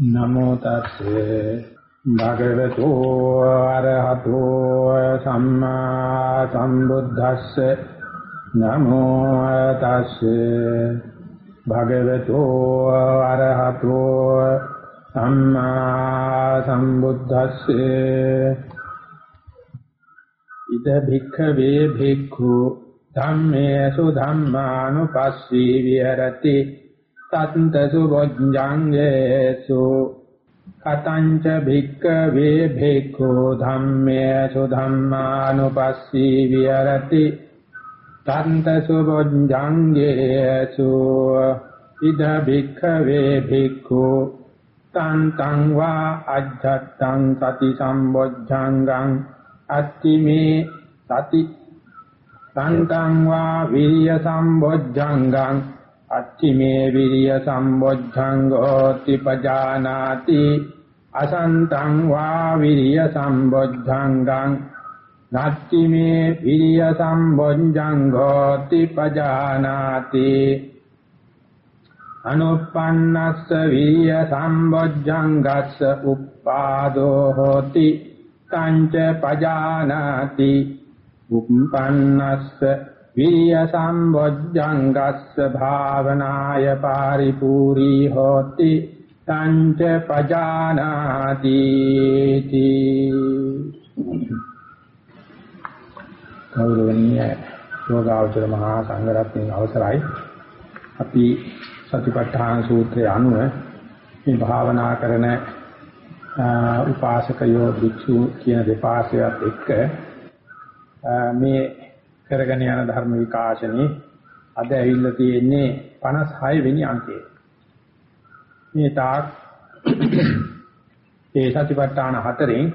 නමෝ තස්සේ භගවතු අරහතෝ සම්මා සම්බුද්දස්සේ නමෝ තස්සේ භගවතු අරහතෝ සම්මා සම්බුද්දස්සේ ඉද භික්ඛවේ භික්ඛු ධම්මේසු ධම්මානුපස්සී විහෙරති තත්තසු බොජ්ජංගේසු කතංච භික්ඛවේ භික්ඛෝ ධම්මේසු ධම්මානුපස්සී විහෙරති තත්තසු බොජ්ජංගේසු ඉද භික්ඛවේ භික්ඛෝ තං තං වා අජ්ජත්තං සති සම්බොජ්ජංගං අත්තිමේ සති තං තං වා විරිය සම්බොජ්ජංගං අච්චිමේ විරිය සම්බොද්ධංගෝති පජානාති අසන්තං වා විරිය සම්බොද්ධංගං නච්චිමේ විරිය සම්බොද්ධංගෝති පජානාති අනුප්පන්නස්ස විරිය සම්බොද්ධංගස්ස උප්පාදෝ හෝති තංච පජානාති උප්පන්නස්ස විරිය සම්බොජ්ජංගස්ස භාවනාය පාරිපූරී හෝති තංච පජානාති ගෞරවනීය යෝගාචර මහා සංඝරත්නයේ අවසරයි අපි සතිපට්ඨාන සූත්‍රය අනුව මේ භාවනා කරන උපාසකයෝ භික්ෂු කියන දෙපාර්ශ්වයත් එක්ක මේ කරගෙන යන ධර්ම විකාශනේ අද ඇවිල්ලා තියෙන්නේ 56 වෙනි අංකයේ. මේ තාක් ඒ සතිපට්ඨාන හතරෙන්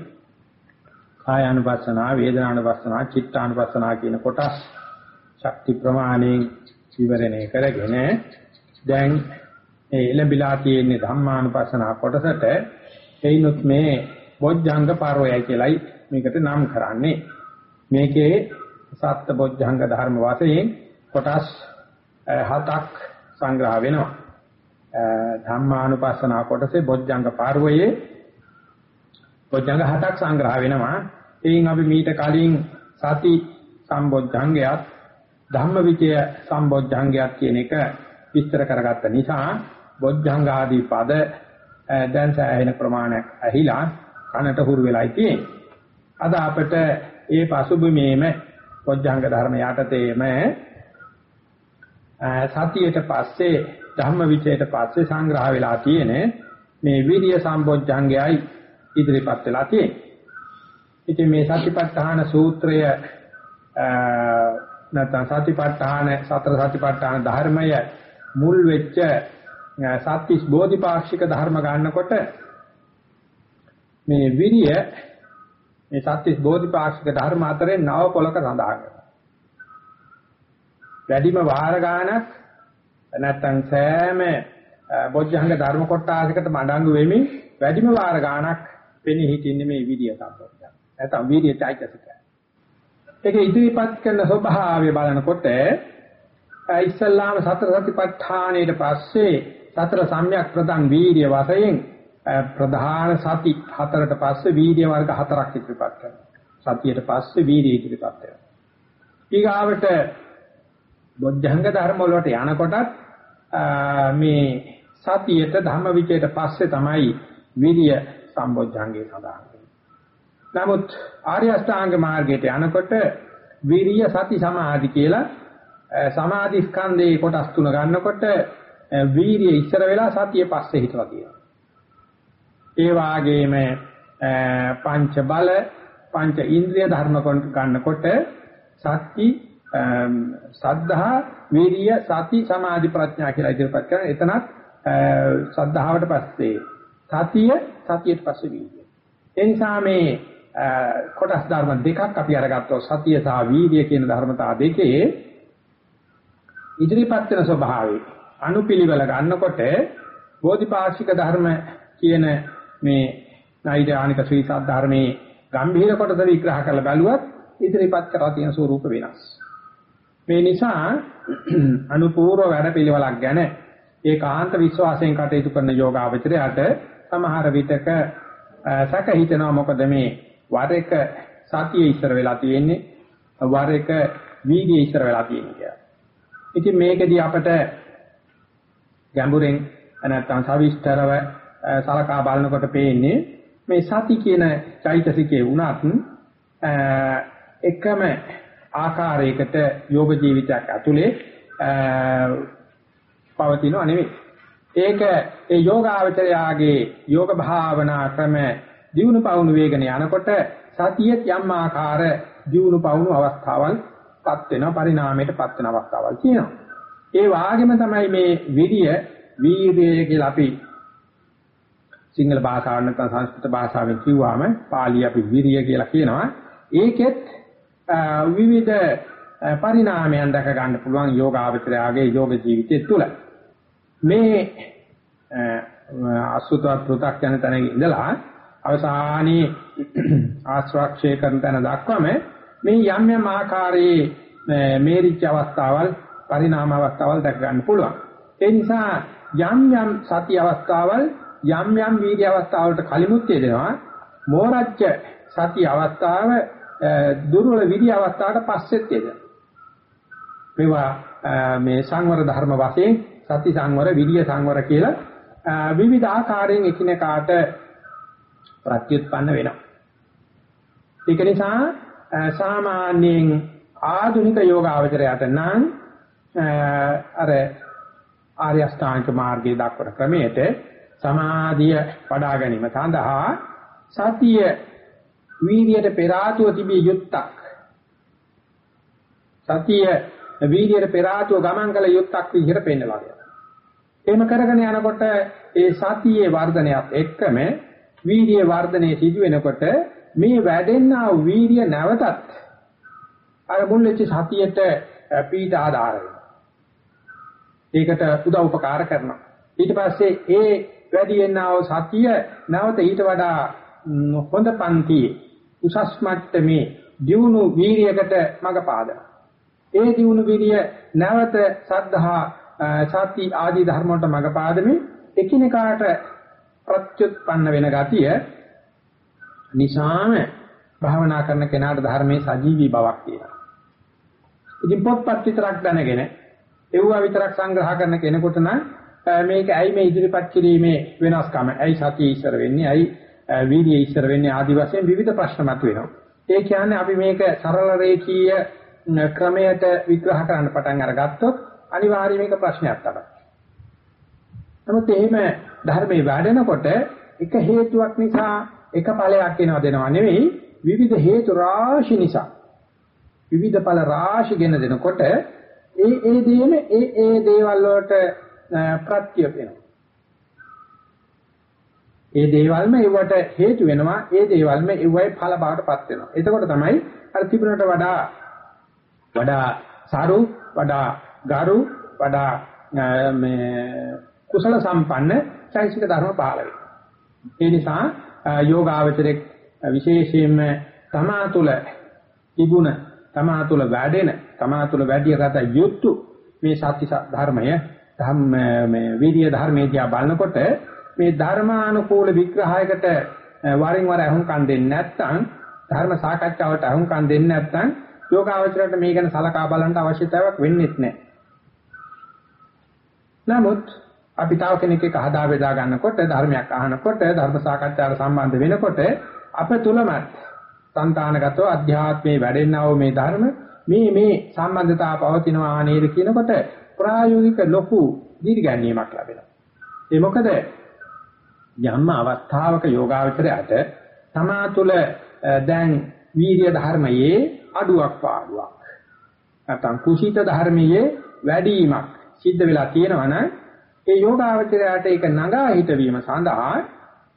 කායානුපස්සනා, වේදනානුපස්සනා, චිත්තානුපස්සනා කියන කොටස් ශක්ති ප්‍රමාණයෙන් විවරණය කරගෙන දැන් මේ එළඹිලා තියෙන ධම්මානුපස්සනා කොටසට එයිනොත් මේ බොජ්ජංග පාරෝයයි කියලයි මේකට නම් කරන්නේ. මේකේ සත්ත බොජ්ජංග ධර්ම වශයෙන් කොටස් හතක් සංග්‍රහ වෙනවා. ධම්මානුපස්සනා කොටසේ බොජ්ජංග පාරවයේ බොජ්ජංග හතක් සංග්‍රහ වෙනවා. එයින් අපි මීට කලින් සති සම්බොජ්ජංගයත් ධම්මවිචය සම්බොජ්ජංගයත් කියන එක විස්තර කරගත්ත නිසා බොජ්ජංග ආදී පද දැන් සෑහෙන ප්‍රමාණයක් ඇහිලා කනට හුරු වෙලායි තියෙන්නේ. අද අපිට ඒ පසුබිමේම පොඥාංග ධර්ම යටතේම සතියට පස්සේ ධම්ම විචයට පස්සේ සංග්‍රහ වෙලා තියෙන මේ විරිය සම්බොජ්ජංගයයි ඉදිරිපත් වෙලා තියෙන්නේ. ඉතින් මේ සතිපට්ඨාන සූත්‍රය නැත්නම් සතිපට්ඨාන සතර සතිපට්ඨාන ධර්මය මුල් වෙච්ච සත්‍තිස් බෝධිපාක්ෂික ධර්ම ගන්නකොට මේ විරිය මේ සත්‍විස් බෝධිපාක්ෂික ධර්ම අතරේ නව පොලක සඳහන් කරනවා. වැඩිම වාර ගානක් නැත්තම් සෑම බොජ්ජංග ධර්ම කොටාසයකට මඩංගු වෙමින් වැඩිම වාර ගානක් වෙන්නේ හිටින්නේ මේ විදිය සම්පූර්ණ. නැත්තම් විදිය චෛතසිකය. ඒක ඉදිරිපත් කරන ස්වභාවය බලනකොට ඉස්සල්ලාම සතර සතිපට්ඨානයේ පස්සේ සතර සම්‍යක් ප්‍රදන් වීර්ය වශයෙන් ප්‍රධාන සති හතරට පස්සේ වීර්ය වර්ග හතරක් ඉදිරිපත් කරනවා. සතියට පස්සේ වීර්ය ඉදිරිපත් කරනවා. ඊගාවට බොද්ධංග ධර්ම වලට යනකොටත් මේ සතියට ධම්මවිචයට පස්සේ තමයි වීර්ය සම්බොද්ධංගේ සඳහන් නමුත් ආර්ය අෂ්ටාංග මාර්ගයට යනකොට විරිය සති සමාධි කියලා සමාධි ස්කන්ධේ කොටස් තුන ගන්නකොට වීරිය ඉස්සර වෙලා සතිය පස්සේ හිටලා තියෙනවා. ඒ වාගේම පංච බල පංච ඉන්ද්‍රිය ධර්ම ගන්නකොට සත්‍ති සද්ධා වීර්ය සති සමාධි ප්‍රඥා කියලා ඉදිරිපත් කරන එතනත් සද්ධාවට පස්සේ සතිය සතියට පස්සේ වීර්ය. ඒ නිසා මේ කොටස් ධර්ම දෙකක් අපි අරගත්තොත් සතිය සහ වීර්ය කියන ධර්මතා දෙකේ ඉදිරිපත් වෙන ස්වභාවය අනුපිළිවෙල ගන්නකොට බෝධිපාක්ෂික ධර්ම කියන මේ නෛර්යානික ශ්‍රී සද්ධර්මයේ ගම්භීර කොටස විග්‍රහ කරලා බලුවත් ඉදිරිපත් කරලා තියෙන ස්වරූප වෙනස්. මේ නිසා අනුපූර්ව වැඩ පිළිවෙලක් ගැන ඒකාන්ත විශ්වාසයෙන් කටයුතු කරන යෝගාවචරයට සමහර විටක සැක හිතනවා මොකද මේ වර එක සතිය ඉස්සර වෙලා තියෙන්නේ වර එක වීර්යය ඉස්සර වෙලා තියෙන්නේ කියලා. ඉතින් මේකදී අපට ගැඹුරෙන් නැත්නම් සවිස්තරව සලකා බලනකොට පේන්නේ මේ සති කියන චෛතසිකේ වුණත් එකම ආකාරයකට යෝග ජීවිතයක් ඇතුලේ පවතිනව නෙවෙයි. ඒක ඒ යෝගාවචරයාගේ යෝග භාවනා ක්‍රම දියුණු පවුණු වේගන යනකොට සතියෙත් යම් ආකාර දියුණු පවුණු අවස්ථාවල්පත් වෙන පරිණාමයටපත් වෙන අවස්ථාවල් තියෙනවා. ඒ වාගෙම තමයි මේ විරිය වීර්යය කියලා අපි සිංහල භාෂාවෙන් නැත්නම් සංස්කෘත භාෂාවෙන් කිව්වම පාලි අපි විරිය කියලා කියනවා. ඒකෙත් විවිධ පරිණාමයන් දැක ගන්න පුළුවන් යෝගාවචරයාගේ යෝග ජීවිතය තුළ. මේ අසුතවත් පෘ탁 යන තැන ඉඳලා අවසානයේ ආශ්‍රක්ෂය කරන තැන දක්වාම මේ යම් යම් ආකාරයේ මේරිච්ච අවස්ථාවල් පරිණාම අවස්ථාවල් දැක ගන්න පුළුවන්. ඒ නිසා යම් යම් සති අවස්ථාවල් යම් යම් වීර්ය අවස්ථාවලට කලිමුත් දෙනවා මෝරච්ච සති අවස්ථාව දුර්වල විදි අවස්ථාවට පස්සෙත් දෙනවා. මේවා මේ සංවර ධර්ම වශයෙන් සති සංවර විරිය සංවර කියලා විවිධ ආකාරයෙන් එකිනෙකාට ප්‍රත්‍යুৎපන්න වෙනවා. ඒක නිසා සාමාන්‍යයෙන් ආධුනික යෝගාවචරයට නම් අර ආර්ය අෂ්ටාංග මාර්ගයේ දක්වන ක්‍රමයට සමාධිය වඩා ගැනීම සඳහා සතිය වීර්යයට පෙර ආතුව තිබිය යුත්තක් සතිය වීර්යයට පෙර ආතුව ගමන් කළ යුත්තක් විදිහට පෙන්නලා දෙනවා. එහෙම කරගෙන යනකොට ඒ සතියේ වර්ධනයත් එක්කම වීර්ය වර්ධනයේ සිදු වෙනකොට මේ වැඩෙනා වූ වීර්ය නැවතත් අර මුල්ලෙච්ච සතියට පීඩ ආධාර වෙනවා. ඒකට උදව් උපකාර කරනවා. ඊට පස්සේ ඒ වැඩි වෙනා වූ සතිය නැවත ඊට වඩා හොඳ පන්තියේ උසස් මට්ටමේ දියුණු වීර්යයකට මඟ පාදනවා. ඒ දියුණු වීර්ය නැවත සද්ධා සති ආදී ධර්ම වලට මඟ පාදමින් එකිනෙකාට ප්‍රත්‍යুৎපන්න වෙන ගතිය නිසාම භාවනා කරන කෙනාට ධර්මයේ සජීවී බවක් තියෙනවා. ඉතින් පොත්පත් විතරක් දැනගෙන ඒවා විතරක් සංග්‍රහ කරන කෙනෙකුට නම් මේක ඇයි මේ ඉදිරිපත් කිරීමේ වෙනස්කම? ඇයි සතිය ඉස්සර වෙන්නේ? ඇයි වීර්යය ඉස්සර වෙන්නේ? ආදි වශයෙන් විවිධ ප්‍රශ්න මතුවෙනවා. ඒ කියන්නේ අපි මේක සරල රේඛීය ක්‍රමයට විග්‍රහ කරන්න පටන් අරගත්තොත් අනිවාර්යයෙන් මේක ප්‍රශ්නයක් තමයි. නමුත් එහෙම ධර්මයේ වැඩෙනකොට එක හේතුවක් නිසා එක ඵලයක් එනවා දෙනවා නෙවෙයි විවිධ හේතු රාශි නිසා විවිධ ඵල රාශි ගෙන දෙනකොට ඒ ඒ දේම ඒ ඒ දේවල් වලට ප්‍රත්‍ය වෙනවා. ඒ දේවල්ම ඒවට හේතු වෙනවා ඒ දේවල්ම ඒවයි ඵල බවටපත් වෙනවා. එතකොට තමයි අර තිබුණට වඩා වඩා සාරු වඩා ගරු වඩා මේ කුසල සම්පන්න චෛසික ධර්ම පහළ වෙනවා. ඒ නිසා යෝගාවචරයේ විශේෂයෙන්ම තමා තුළ තිබුණ තමා තුළ වැඩෙන තමා තුළ වැඩියගත යුතු මේ සත්‍ය ධර්මය ධම්ම මේ විද්‍ය ධර්මයේ දිහා බලනකොට මේ ධර්මානුකූල විග්‍රහයකට වරින් වර අහුම්කම් දෙන්නේ නැත්නම් ධර්ම සාකච්ඡාවට අහුම්කම් දෙන්නේ නැත්නම් යෝගාවචරයට මේ ගැන සලකා බලන්න අවශ්‍යතාවයක් වෙන්නේ නැහැ. නමුත් අපි තාව කෙනෙක් එක හදා බෙදා ගන්නකොට ධර්මයක් අහනකොට ධර්ම සාකච්ඡාවට සම්බන්ධ වෙනකොට අප තුලමත් సంతానගතව අධ්‍යාත්මේ වැඩෙන්නව මේ ධර්ම මේ මේ සම්බන්ධතාව පවතිනවා නේද කියනකොට ප්‍රායෝගික ලොකු දීර්ඝණීමක් ලැබෙනවා. ඒ මොකද යම් අවස්ථාවක යෝගාවචරයට තමා තුළ දැන් වීර්ය ධර්මයේ අඩුවක් පාඩුවක් නැත්නම් කුසීත ධර්මයේ වැඩිවීමක් සිද්ධ වෙලා තියෙනවනම් ඒ යෝගාවචරයට ඒක නගා හිටවීම සඳහා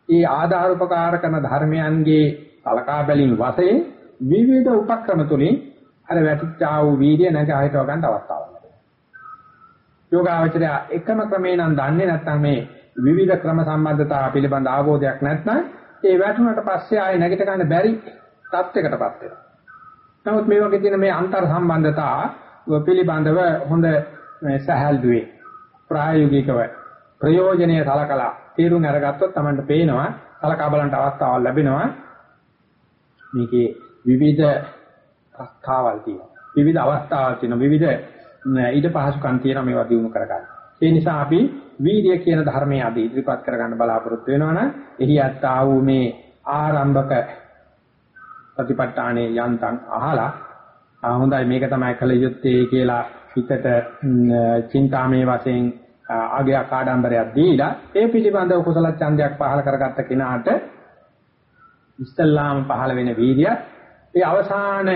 ඒ ආධාර උපකාර කරන ධර්මයන්ගේ කලකා බැලීම වශයෙන් විවිධ උපක්‍රම තුලින් අර වැටිච්චා වූ වීර්ය නගා හිටව ගන්න අවස්ථාවක් ලැබෙනවා. යෝගාවචරය එකම ක්‍රමේ නම් දන්නේ නැත්නම් මේ විවිධ ක්‍රම සම්බන්ධතා පිළිබඳ අවබෝධයක් නැත්නම් ඒ වැටුණට පස්සේ ආයෙ නැගිට ගන්න බැරි තත්යකටපත් වෙනවා. නමුත් මේ වගේ තියෙන මේ අන්තර් සම්බන්ධතා පිළිබඳව හොඳ සහැල්ලුවේ ප්‍රායෝගිකව ප්‍රයෝජනීය සලකලා තීරුම් අරගත්තොත් Tamanට පේනවා සලකා බලන්න අවස්ථාවක් ලැබෙනවා. මේකේ විවිධ ප්‍රස්තාවල් තියෙනවා. විවිධ අවස්ථාවල් තියෙනවා. විවිධ ඊට පහසුකම් තියෙනවා මේවා දිනු කරගන්න. ඒ නිසා අපි වීර්ය කියන ධර්මයේ අද ඉදිරිපත් කරගන්න බලාපොරොත්තු වෙනවනම් එහි අත්තා වූ මේ ආරම්භක ප්‍රතිපත්තානේ යන්තම් අහලා හොඳයි මේක තමයි කල යුත්තේ කියලා හිතට චින්තාමේ වශයෙන් ආගයක් ආඩම්බරයක් දීලා ඒ පිළිබඳව කුසල ඡන්දයක් පහල කරගත්ත කෙනාට ඉස්තල්ලාම පහල වෙන වීර්යය ඒ අවසාන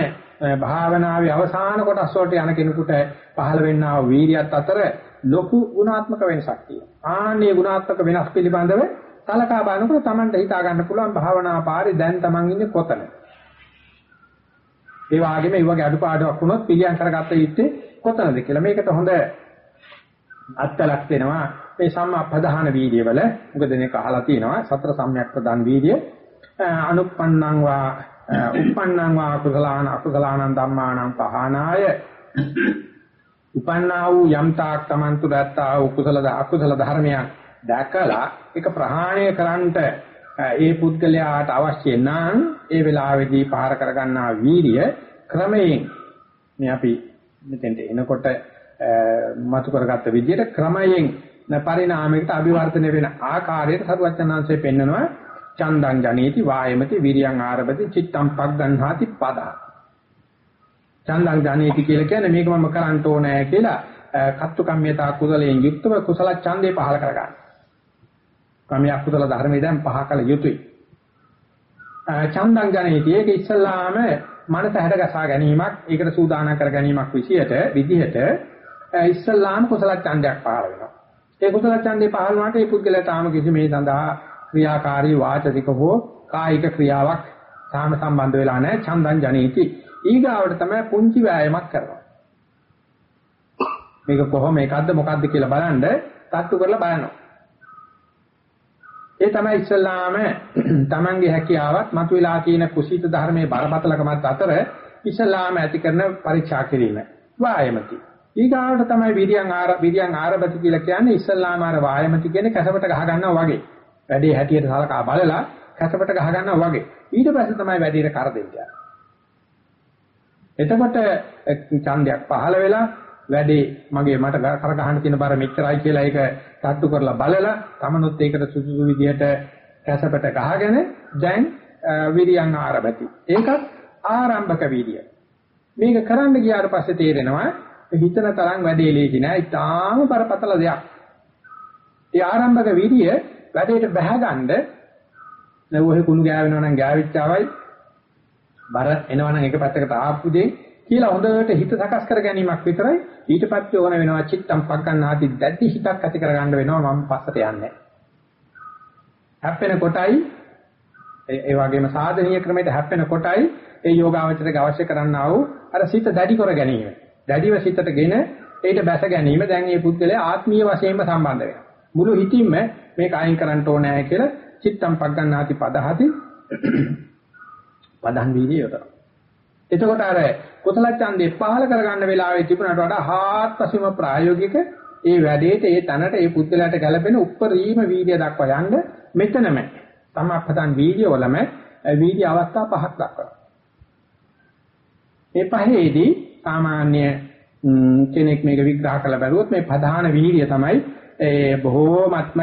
භාවනාවේ අවසාන කොටස් වලට යන කෙනෙකුට පහළ වෙන්නා වූ වීර්යයත් අතර ලොකු ගුණාත්මක වෙනසක් තියෙනවා. ආන්නේ ගුණාත්මක වෙනස් පිළිබඳව සලකා බලනකොට Tamanට හිතා ගන්න පුළුවන් භාවනා පාරේ දැන් Taman ඉන්නේ කොතනද? ඒ වගේම මේ වගේ අඩුපාඩුවක් වුණොත් පිළියම් කරගත්ත යුත්තේ කොතනද කියලා. මේකට හොඳ අත්ලක් වෙනවා. මේ සම්මා ප්‍රධාන වීර්යවල මොකද මේක අහලා තියෙනවා සතර සම්‍යක් ප්‍රධාන වීර්ය අනුප්පන්නං වා උප්පන්නං වා කුසලාන අකුසලානං ධම්මානං පහනාය. උපන්නා වූ යම් තාක් තමන්තු දැත්තා වූ කුසල අකුසල ධර්මයන් දැකලා ඒක ප්‍රහාණය කරන්නට ඒ පුද්ගලයාට අවශ්‍ය නම් ඒ වෙලාවේදී පහර කරගන්නා වීරිය ක්‍රමයෙන් මේ අපි මෙතෙන්ට එනකොට මතු කරගත්ත විදිහට ක්‍රමයෙන් පරිණාමයකට අභිවර්ධනය වෙන ආකාරයට සරුවචනාංශය පෙන්නනවා චන්දං ජනේති වායමති විරියං ආරභති චිත්තං පග්ගන්හාති පදා චන්දං ජනේති කියලා කියන්නේ මේක මම කරන්න ඕනෑ කියලා කත්තු කම්මිතා කුසලයෙන් යුක්තව කුසල ඡන්දේ පහල කරගන්න. කම්මිය අකුසල ධර්මයේ දැන් පහ කළ යුතුයි. චන්දං ජනේති ඒක ඉස්සල්ලාම මනස හැඩගසා ගැනීමක් ඒකට සූදානම් කර ගැනීමක් විදියට විදිහට ඉස්සල්ලාම කුසල ඡන්දයක් පහල වෙනවා. ඒ කුසල ඡන්දේ පහල වුණාට ඒ පුද්ගලයා තාම කිසි මේ සඳහා ක්‍රියාකාරී වාචික හෝ කායික ක්‍රියාවක් තාම සම්බන්ධ වෙලා නැහැ. චන්දං ජනේති. ඊගාවට තමයි පුංචි වෑයමක් කරනවා. මේක කොහොම එකක්ද මොකක්ද කියලා බලන්න තට්ටු කරලා බලනවා. ඒ තමයි ඉස්සල්ලාම තමන්ගේ හැකියාවත් මතුවලා තියෙන කුසීත ධර්මයේ බරපතලකමත් අතර ඉස්සල්ලාම ඇති කරන පරීක්ෂා කිරීම. වායමති. ඊගාවට තමයි විරියන් ආර විරියන් ආරබති කියලා කියන්නේ ඉස්සල්ලාම ආර වායමති කියන්නේ කැසපට ගහ ගන්නවා වගේ. වැඩේ හැටියට සලකා බලලා කැසපට ගහ ගන්නවා වගේ. ඊට පස්සේ තමයි වැඩේට කර දෙන්නේ. එතකොට ඡන්දයක් පහළ වෙලා වැඩේ මගේ මට කර ගහන්න තියෙන බර මෙච්චරයි කියලා ඒක තට්ටු කරලා බලලා තමනුත් ඒකට සුසුසු විදිහට කැසපට ගහගෙන දැන් විරියන් ආරම්භති. ඒකත් ආරම්භක වීර්යය. මේක කරන්න ගියාට පස්සේ තේරෙනවා හිතන තරම් වැඩේ ලේසි නෑ. ඊටාම බරපතල දෙයක්. ඒ ආරම්භක වීර්යය වැඩේට බහගන්න නැව ඔහෙ කුණු ගෑවෙනවා නම් ගෑවිච්චාවයි බර එනවා නම් එක පැත්තකට ආපු දෙයි කියලා හොඳට හිත සකස් කර ගැනීමක් විතරයි. ඊට පස්සේ ඕන වෙනවා චිත්තම් පග්ගන්නාති දැඩි හිතක් ඇති කරගන්න වෙනවා මම පස්සට යන්නේ. හැප්පෙන කොටයි ඒ වගේම සාධනීය ක්‍රමයට හැප්පෙන කොටයි ඒ යෝගාවචරයට අවශ්‍ය කරන්නා වූ අර සිත දැඩි කර ගැනීම. දැඩිව සිතටගෙන ඊට බැස ගැනීම දැන් මේ පුද්ගලයා ආත්මීය වශයෙන්ම සම්බන්ධ වෙනවා. මුළු හිතින්ම මේක අයින් කරන්න ඕනේ කියලා චිත්තම් පග්ගන්නාති පදහති පදන් වීර්යයට. එතකොට අර කුසල ඡන්දේ පහල කරගන්න වෙලාවේ තිබුණාට වඩා හාත්පසීම ප්‍රායෝගික ඒ වැඩේට ඒ තැනට ඒ පුද්ගලයාට ගැළපෙන උප්පරීම වීර්ය දක්වා යන්න මෙතනම තමප්පතන් වීර්ය වලම වීර්ය අවස්ථා පහක් දක්වනවා. මේ පහේදී සාමාන්‍ය කෙනෙක් මේක විග්‍රහ කළ බැලුවොත් මේ ප්‍රධාන වීර්ය තමයි ඒ බොහෝමත්ම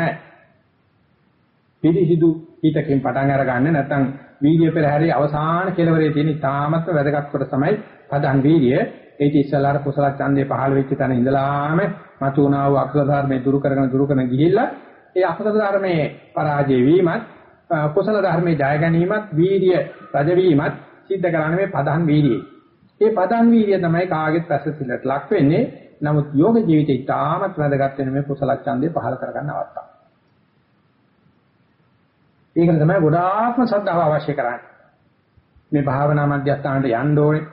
පිළිසිදු හිතකින් පටන් අරගන්න නැත්නම් වීර්ය පෙරහැරේ අවසාන කෙලවරේ තියෙන ඉතාමත් වැදගත් කොට තමයි පදන් වීර්ය ඒක ඉස්සලාර කුසල ඡන්දේ පහළ වෙච්ච තැන ඉඳලාම මතුණා වූ අකුසල ධර්මයේ දුරු කරගෙන දුරු කරන ගිහිල්ලා ඒ අකුසල ධර්මයේ පරාජය වීමත් කුසල ධර්මයේ ජය ගැනීමත් වීර්ය රජ වීමත් සිද්ධ කරන්නේ මේ පදන් වීර්යයි. ඒ පදන් වීර්ය තමයි කාගෙත් පැසසිලට ලක් වෙන්නේ. නමුත් යෝග ජීවිතය ඉතාමත් වැදගත් වෙන මේ කුසල ඡන්දේ පහළ කරගන්න අවස්ථාව. ඒකට තමයි ගොඩාක්ම ශ්‍රද්ධාව අවශ්‍ය කරන්නේ. මේ භාවනා මධ්‍යස්ථානට යන්න ඕනේ.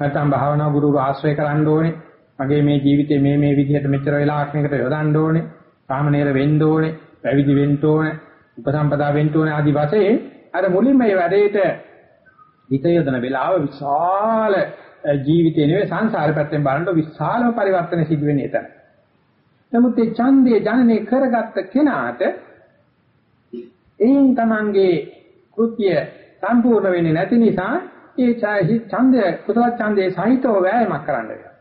නැත්නම් භාවනා ගුරු ආශ්‍රය කරන්න ඕනේ. මගේ මේ ජීවිතේ මේ මේ විදිහට මෙච්චර වෙලාවක් මේකට යොදන්න ඕනේ. සාමනීර වෙන්න ඕනේ. පැවිදි වෙන්න ඕනේ. උපසම්පදා වෙන්න ඕනේ ආදි වශයෙන් අර මුලින්ම මේ වැඩේට හිත යොදන වෙලාව විශාල ජීවිතේ නෙවෙයි සංසාර පැත්තෙන් බලනකොට විශාලම පරිවර්තන සිදු වෙන්නේ එතන. නමුත් ඒ ඡන්දය ජනනය කරගත්ත කෙනාට එයින් තමන්ගේ කෘත්‍ය සම්පූර්ණ වෙන්නේ නැති නිසා ඒ ඡන්දය කුසල ඡන්දයේ සහිතව වෑයමක් කරන්න වෙනවා.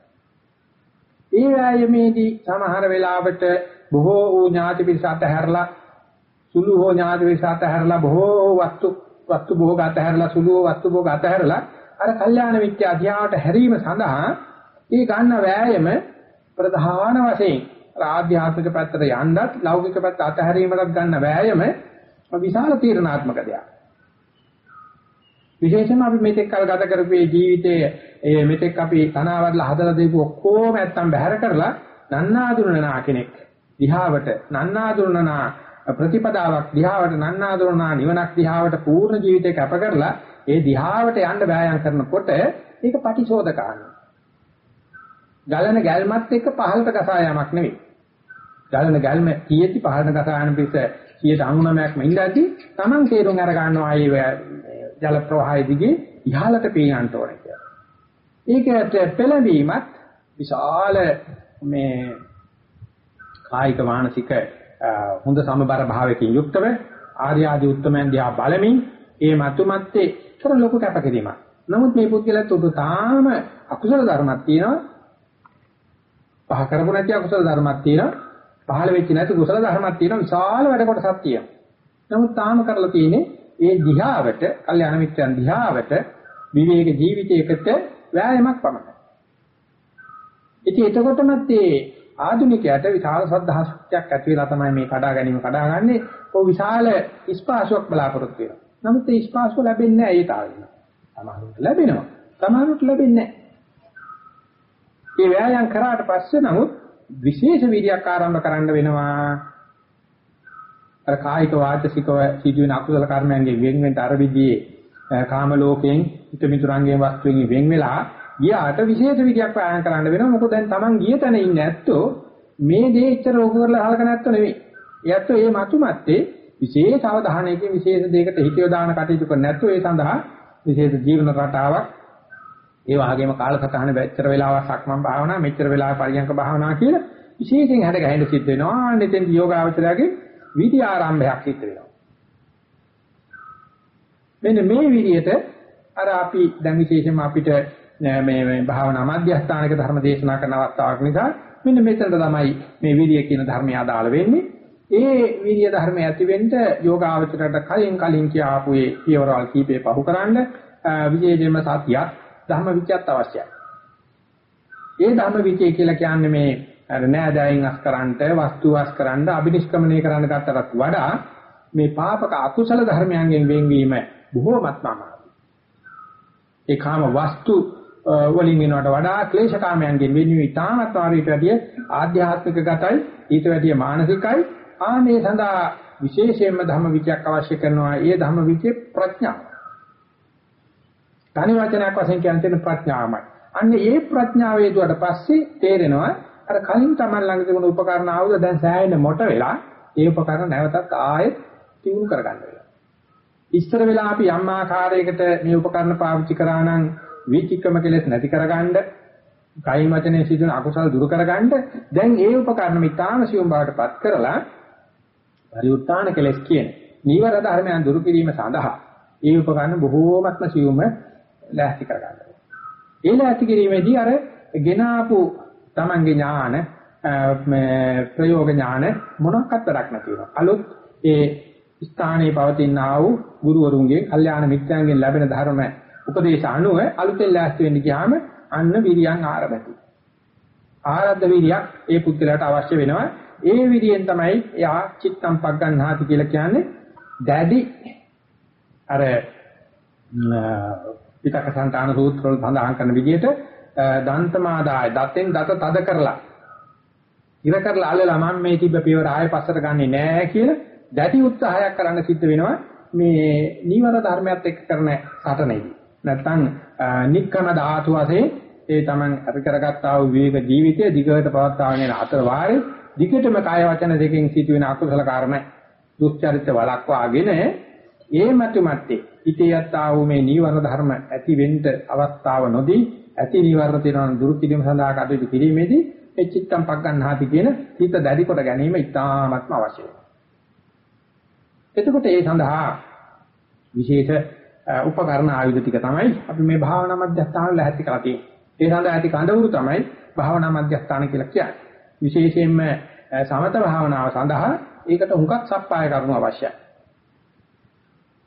ඒ වෑයමේදී සමහර වෙලාවට බොහෝ වූ ඥාති පිරිස අතහැරලා සුළු හෝ ඥාති පිරිස අතහැරලා බොහෝ වස්තු වස්තු භෝග අතහැරලා සුළු වස්තු භෝග අතහැරලා අර කල්යාණ මිත්‍ය අධ්‍යාවට හැරීම සඳහා ඒ ගන්න වෑයම ප්‍රධාන වශයෙන් ආධ්‍යාත්මික පැත්තට යන්නත් ලෞකික පැත්ත අතහැරීමකට ගන්න වෑයම විශාල තීරණාත්මක දෙයක්. විශේෂයෙන්ම අපි මෙතෙක් කල් ගත කරපු ජීවිතයේ ඒ මෙතෙක් අපි තනවාදලා හදලා දීපු ඔක්කොම නැත්තම් බැහැර කරලා නන්නාඳුනනා කෙනෙක් දිහාවට නන්නාඳුනනා ප්‍රතිපදාවක් දිහාවට නන්නාඳුනනා නිවනක් දිහාවට පූර්ණ ජීවිතේ කැප කරලා ඒ දිහාවට යන්න බෑයම් කරනකොට ඒක පටිශෝධකාරයි. ගලන ගැල්මත් එක්ක පහළට ගසා යාමක් නෙවෙයි. ගලන ගැල්ම කීයේති පහළට ගසා යන පිට 99%ක්ම ඉඳද්දි Taman තේරුම් අර ගන්නවා ආයේ ජල ප්‍රවාහය දිගේ ඉහළට පීනන්න ඕනේ කියලා. ඒකට පෙළඹීමත් විශාල මේ කායික මානසික හොඳ සමබර භාවයකින් යුක්තව ආර්ය ආදී උත්තමයන් දිහා බලමින් ඒ මතුමැත්තේ තර ලොකු කැපකිරීමක්. නමුත් මේ පුද්ගලයාට උඩ තාම අකුසල ධර්මයක් තියෙනවා. පහ කරපු නැති අකුසල ධර්මයක් තියෙනවා. පහළ වෙච්ච නැති කුසල ධර්මයක් තියෙනවා. විශාල වැඩ කොටසක් තියෙනවා. නමුත් තාම කරලා තියෙන්නේ ඒ දිහාවට, කල්යාණ මිත්‍රයන් දිහාවට විවේක ජීවිතයකට වෑයමක් පමණයි. ඉතින් එතකොටමත් මේ ආධුනිකයට විශාල ශ්‍රද්ධා ශක්තියක් ඇති වෙලා තමයි මේ කඩා ගැනීම කඩාගන්නේ. ਉਹ විශාල ස්පාසුවක් බලාපොරොත්තු වෙනවා. නමුත් ඒ ස්පාසුව ලැබෙන්නේ නැහැ ඒ තාලෙම. සමහරවිට ලැබෙනවා. සමහරවිට ලැබෙන්නේ නැහැ. මේ ව්‍යායාම් කරාට පස්සේ නමුත් විශේෂ වීර්යයක් ආරම්භ කරන්න වෙනවා. අර කායික වාචසිකව සිදුවෙන අකුසල කර්මයන්ගෙන් වෙන් වෙන්න අර විදිහේ කාම ලෝකයෙන් හිත මිතුරන්ගේ වස්තුවෙන් වෙන් වෙලා ගියාට විශේෂ විදියක් වෑයම් කරන්න වෙනවා. මොකද දැන් Taman ගිය තැන ඉන්නේ ඇත්තෝ මේ දේ ඉච්චර ඕක කරලා අහලක නැත්තෝ නෙවෙයි. ඒ ඇත්තෝ මේ මතුමැත්තේ විශේෂ අවධානයකින් විශේෂ දෙයකට හිතියෝ දාන කටයුතු කරන්නේ නැත්තෝ ඒ සඳහා විශේෂ ජීවන රටාවක් ඒ වගේම කාලසටහන මෙච්චර වෙලාවක් සක්මන් භාවනා මෙච්චර වෙලාවක් පරියන්ක භාවනා කියලා විශේෂයෙන් හැඩ ගැහෙන්න සිද්ධ වෙනවා. අනෙතෙන් යෝගාවචරයේ විදි ආරම්භයක් සිද්ධ වෙනවා. මෙන්න මේ විදිහට අර අපි දැන් විශේෂයෙන්ම අපිට මේ මේ භාවනා මධ්‍යස්ථානික ධර්ම දේශනා කරන අවස්ථාවක් නිසා මෙන්න මෙතනට තමයි මේ විරිය කියන ධර්මය අදාළ වෙන්නේ. ඒ විරිය ධර්මය ඇති වෙන්න යෝගාවචරයට කලින් කලින් කියාපු ඒ පියවරවල් කීපේ පහුකරන්න විශේෂයෙන්ම සතියක් ධර්ම විචයත් අවශ්‍යයි. ඒ ධර්ම විචය කියලා කියන්නේ මේ අර නෑදෑයින් අස්කරන්ට වස්තු අස්කරන්න අබිනිෂ්ක්‍මණය කරන්න ගත්තටත් වඩා මේ පාපක අකුසල ධර්මයන්ගෙන් වෙන්වීම බොහෝමත්ම අමාරුයි. ඒ කාම වස්තු වලින් වෙනවට වඩා ක්ලේශකාමයන්ගෙන් වෙන්නේ ඉතාමත් ආරීට වැඩිය ආධ්‍යාත්මික ගතයි ඊට වැඩිය මානසිකයි ආනේ සඳහා විශේෂයෙන්ම ධම්ම විචයක් අවශ්‍ය කරනවා ඒ ධම්ම විචේ ප්‍රඥාව. තනි වචනයක් වශයෙන් කියන ප්‍රඥාවමයි. අන්න ඒ ප්‍රඥාව වේදුවට පස්සේ තේරෙනවා අර කලින් Taman ළඟ තිබුණු උපකරණ ආවුද දැන් සෑහෙන මොට වෙලා ඒ උපකරණ නැවතත් ආයෙත් තියුණු කරගන්න වෙලා. ඉස්සර වෙලා අපි යම් ආකාරයකට මේ උපකරණ පාවිච්චි කරා නම් විචික්‍රම කෙලෙස් නැති කරගන්න කයින් වචනේ සිදුවන අකුසල දුරු කරගන්න දැන් ඒ උපකරණ මිතාන සියුම් බවටපත් කරලා පරිඋත්තාන කෙලෙස් කියන නීවර ධර්මයන් දුරු කිරීම සඳහා ඒ උපකරණ බොහෝමත්ම සියුම ලෑස්ති කරගන්න. ඒ ලෑස්ති කිරීමේදී අර ගෙනාපු තමන්ගේ ඥාන ප්‍රයෝග ඥාන මොනක්වත් වැඩක් නැති වෙනවා. අලුත් ඒ ස්ථානයේ පවතින ආ වූ ගුරුවරුන්ගේ, කල්යාණ මිත්‍රයන්ගෙන් ලැබෙන ධර්ම උපදේශ අනුව අලුතෙන් ලෑස්ති වෙන්න ගියාම අන්න විරියන් ආරම්භයි. ආරද්ධ විරියක් ඒ පුද්ගලයාට අවශ්‍ය වෙනවා. ඒ විරියෙන් තමයි එයා චිත්තම් පග්ගන්හාති කියලා කියන්නේ දැඩි අර පිටක සංතාන සූත්‍ර වල සඳහන් කරන විදිහට දන්තමාදාය දතෙන් දත තද කරලා ඉර කරලා අල්ලලා මම මේ තිබ්බ පියවර ආයෙ පස්සට ගන්නෙ නෑ කියලා දැඩි උත්සාහයක් කරන්න සිද්ධ වෙනවා මේ නීවර ධර්මයත් එක්ක කරන සටනේදී. නැත්නම් නික්කම ධාතු වශයෙන් ඒ Taman අපි කරගත්තා වූ විවේක ජීවිතය දිගට පවත්වාගෙන යන අතර වාරේ දිගටම කාය වචන දෙකෙන් සිදුවෙන අකුසල කර්ම දුස්චරිත වළක්වාගෙන ඒ මතු මැත්තේ ඉතියත් ආ වූ මේ නීවරණ ධර්ම ඇති වෙන්න අවස්ථාව නොදී ඇති නීවරණ තියෙනවා දුරු කිරීම සඳහා කටයුතු කිරීමේදී ඒ චිත්තම් පක් ගන්නාති කියන හිත දැඩි කොට ගැනීම ඉතාමත්ම අවශ්‍යයි. එතකොට ඒ සඳහා විශේෂ උපකරණ ආයුධ ටික තමයි අපි මේ භාවනා මධ්‍යස්ථාන ලැහැත්ති කරලා තියෙන්නේ. ඒ සඳහා ඇති කඳවුරු තමයි භාවනා මධ්‍යස්ථාන කියලා කියන්නේ. විශේෂයෙන්ම සමත භාවනාව සඳහා ඒකට හුඟක් සප්පාය කරුණු අවශ්‍යයි.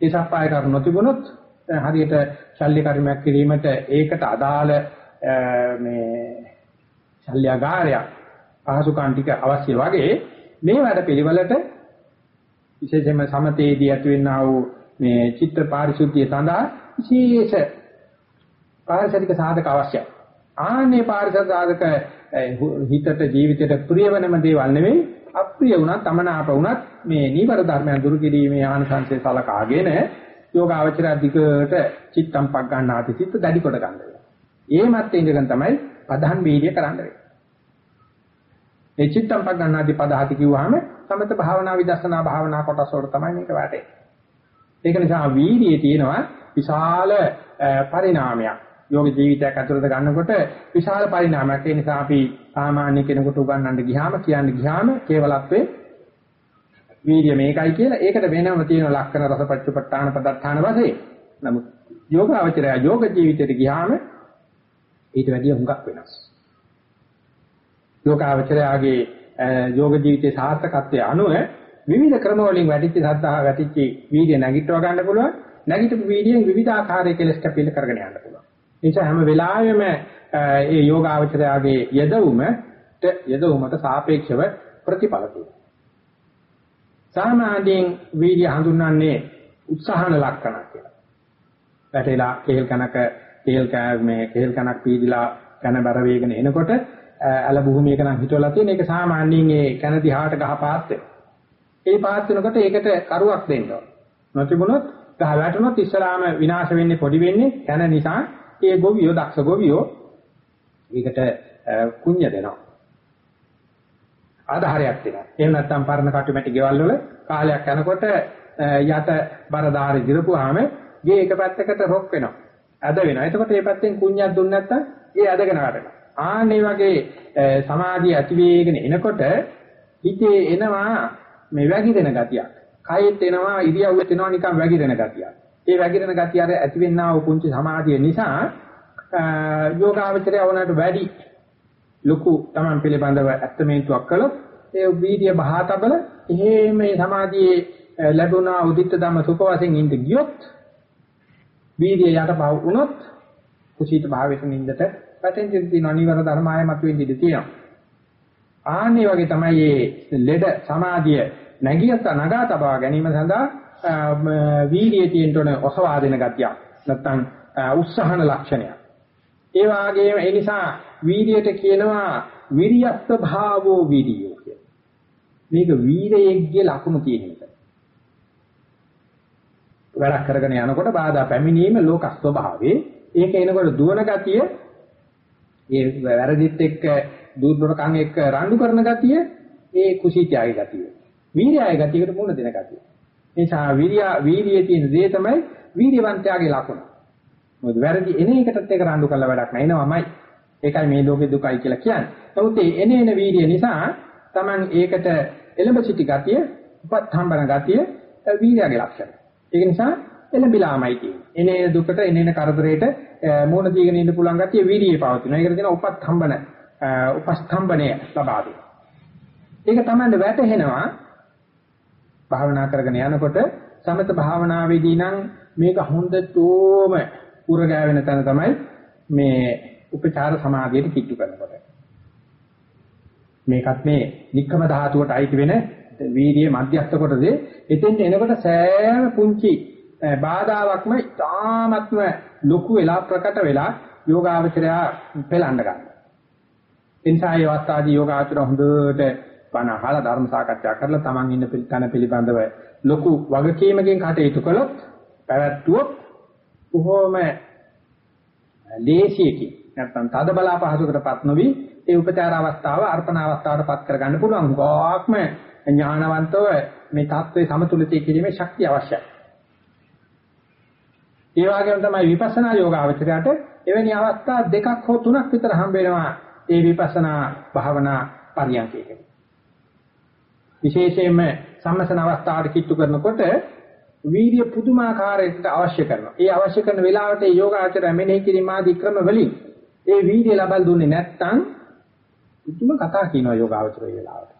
ඒ සප්පාය කරුණු නොතිබුණොත් හරියට ශල්‍ය කර්මයක් කිරීමට ඒකට අදාළ මේ ශල්‍යගාරයක් පහසුකම් ටික අවශ්‍ය වගේ මේ වැඩ පිළිවෙලට විශේෂයෙන්ම සමතේදී ඇතිවෙනා වූ මේ චිත්ත පාරිශුද්ධිය සඳහා විශේෂ පාරිසරික සාධක අවශ්‍යයි. ආන්නේ පාරිසරික සාධක හිතට ජීවිතයට ප්‍රිය වෙනම දේවල් නෙවෙයි අප්‍රිය වුණත් අමනාප වුණත් මේ නීවර ධර්මයන් දුරු කිරීමේ ආනසංසය සලකාගෙන යෝගාවචර අධිකට චිත්තම් පක් ගන්නාති චිත්ත දැඩි කොට ගන්න වෙනවා. ඒ මැත්තේ ඉඳගෙන තමයි පදහන් වීර්ය කරන්න වෙන්නේ. මේ චිත්තම් පක් ගන්නාති පදහති කිව්වහම සමත භාවනා විදර්ශනා භාවනා කොටස් වල තමයි මේක වැටෙන්නේ. ඒක නිසා වීර්යයේ තියෙනවා විශාල පරිණාමයක්. යෝග ජීවිතයක් ඇතුළත ගන්නකොට විශාල පරිණාමයක්. ඒ නිසා අපි සාමාන්‍ය කෙනෙකුට උගන්වන්න ගියාම කියන්න ගියාම කේවලත්වේ වීර්ය මේකයි කියලා ඒකට වෙනම තියෙන ලක්ෂණ රසපච්චපට්ඨාන පදත්තාන වශයෙන්. නමුත් යෝගාවචරය යෝග ජීවිතයට ගියාම ඊට වැඩිය හුඟක් වෙනස්. යෝගාවචරයාගේ යෝග ජීවිතයේ සාර්ථකත්වයේ අනුව විවිධ ක්‍රම වලින් වැඩිච්ච සද්ධා වැඩිච්ච වීර්ය නැගිටව ගන්න පුළුවන්. නැගිටපු වීර්යයෙන් විවිධ ආකාරයේ කෙලස් කැපිල කරගෙන යන්න පුළුවන්. ඒ නිසා හැම වෙලාවෙම මේ යෝගාවචරයාගේ යදවුමට යදවුමට සාපේක්ෂව ප්‍රතිඵල තියෙනවා. සාමාන්‍යයෙන් වීර්ය හඳුන්වන්නේ උත්සාහන ලක්ෂණ කියලා. වැටේලා කේල් කනක කේල් මේ කේල් කනක් පීදිලා කන බර වේගන එනකොට අල භූමියක නම් හිටවලා තියෙන එක සාමාන්‍යයෙන් ඒ කන දිහාට ගහ පාත් වෙනවා. ඒ පාත් වෙනකොට ඒකට කරුවක් දෙන්න ඕන. නොතිබුණොත් ගහ වැටුනොත් ඉස්සරහාම විනාශ වෙන්නේ පොඩි වෙන්නේ කන නිසා ඒ ගොවියෝ දක්ෂ ගොවියෝ ඒකට කුඤ්ඤ දෙනවා. ආධාරයක් දෙනවා. එහෙම නැත්නම් පරණ කටුමැටි ගෙවල් වල කාලයක් යනකොට යට බරදාරි දිරපුවාම ගේ එක පැත්තකට රොක් වෙනවා. ඇද වෙනවා. එතකොට මේ පැත්තෙන් කුඤ්ඤයක් දුන්නේ නැත්නම් ඒ ඇදගෙන වැටෙනවා. ආන්නේ වගේ සමාධිය ඇති වෙගෙන එනකොට හිතේ එනවා මේ වැగిරෙන ගතියක්. කයෙත් එනවා ඉරියව්වෙත් එනවා නිකන් වැగిරෙන ගතියක්. ඒ වැగిරෙන ගතිය අර ඇතිවෙනා වූ පුංචි සමාධිය නිසා යෝගාවචරය වුණාට වැඩි ලොකු Taman පිළිබඳව ඇත්තමේන්තුවක් කළොත් ඒ වීර්ය බහාතබල එහෙම මේ සමාධියේ ලැබුණා උදිත්ත ධම්ම සුඛ වශයෙන් ඉඳ ගියොත් වීර්ය යටපව වුණොත් කුසීත භාවයට නින්දට පැටෙන් තියෙන අනිවර ධර්මාය මතුවෙන්න ඉඩ තියෙනවා. ආන්නේ වගේ තමයි මේ ලෙඩ සමාධිය නැගියත් නගා තබා ගැනීම සඳහා වීර්යයේ තියෙන තොන ඔසවා දෙන ගතිය නැත්නම් උත්සාහන ලක්ෂණය. ඒ වාගේම ඒ නිසා වීර්යයට කියනවා විරියස්ස භාවෝ විරියෝ කියලා. මේක වීරයෙක්ගේ ලක්ෂණ තියෙන එක. වැඩක් කරගෙන යනකොට බාධා පැමිණීම ලෝක ස්වභාවයේ ඒක එනකොට දුවන ගතිය ඒ වැරදිත් එක්ක දුර්වලකම් එක්ක රණ්ඩු කරන ගතිය ඒ කුසීතයාගේ ගතිය. වීර්යය ගතියකට මුණ දෙන ගතිය. ඒ නිසා වීර්ය වීර්යයේ තියෙන දේ තමයි වීර්යවන්තයාගේ ලක්ෂණ. මොකද වැරදි එන එකටත් ඒක රණ්ඩු කරලා වැඩක් නැිනවමයි. ඒකයි මේ ලෝකේ දුකයි කියලා කියන්නේ. නමුත් මේ එන එන වීර්ය නිසා Taman ඒකට එළඹ සිටි ගතිය, උපත්ම්බන ගතිය වීර්යගේ ලක්ෂණ. ඒක නිසා එළඹිලාමයි තියෙන්නේ. එන එන දුකට එන එන කරදරයට මූණ දීගෙන ඉන්න පුළුවන් ගතිය වීර්යයේ පවතිනවා. ඒකට කියන උපත්ම්බන උපස්තම්බණය ලබා දෙනවා. ඒක තමයි වැටහෙනවා භාවනා කරගෙන යනකොට සමත භාවනාවේදී නම් මේක හොඳටම උරගෑවෙන තැන තමයි මේ උපචාර සමාධියට කිට්ටු කරනකොට. මේකත් මේ නික්කම ධාතුවට අයිති වෙන වීර්යයේ මධ්‍යස්ථ කොටසේ එතෙන් එනකොට සෑම පුංචි බාධාවක්ම තාමත්ම ලොකු වෙලා ප්‍රකට වෙලා යෝගාවචරය පෙළඳ ගන්නවා. එනිසා මේ අවස්ථාවේදී යෝගාචර හොඳට බණ අහලා ධර්ම සාකච්ඡා කරලා Taman ඉන්න තැන පිළිබඳව ලොකු වගකීමකින් කටයුතු කළොත් පැවැත්වුවොත් කොහොම ලේසියකින් නැත්නම් තද බලා පහසුකටපත් නොවි ඒ උපචාර අවස්ථාව අර්පණ අවස්ථාවටපත් කරගන්න පුළුවන්. ගොක්ම ඥානවන්තව මේ தત્ත්වයේ සමතුලිතය කිරීමේ ශක්තිය අවශ්‍යයි. ඒ වගේම තමයි විපස්සනා යෝග අවචරයට එවැනි අවස්ථා දෙකක් හෝ තුනක් විතර හම්බ වෙනවා ඒ විපස්සනා භාවනා පරියන්කයකට. විශේෂයෙන්ම සම්මසන අවස්ථාවට කිට්ටු කරනකොට වීර්ය පුදුමාකාරයකට අවශ්‍ය කරනවා. ඒ අවශ්‍ය කරන වෙලාවට ඒ යෝගාචර මෙනෙහි කිරීම ආදී ක්‍රම වලින් ඒ වීර්ය ලබල් දුන්නේ නැත්නම් උතුම කතා කියනවා යෝගාචර වෙලාවට.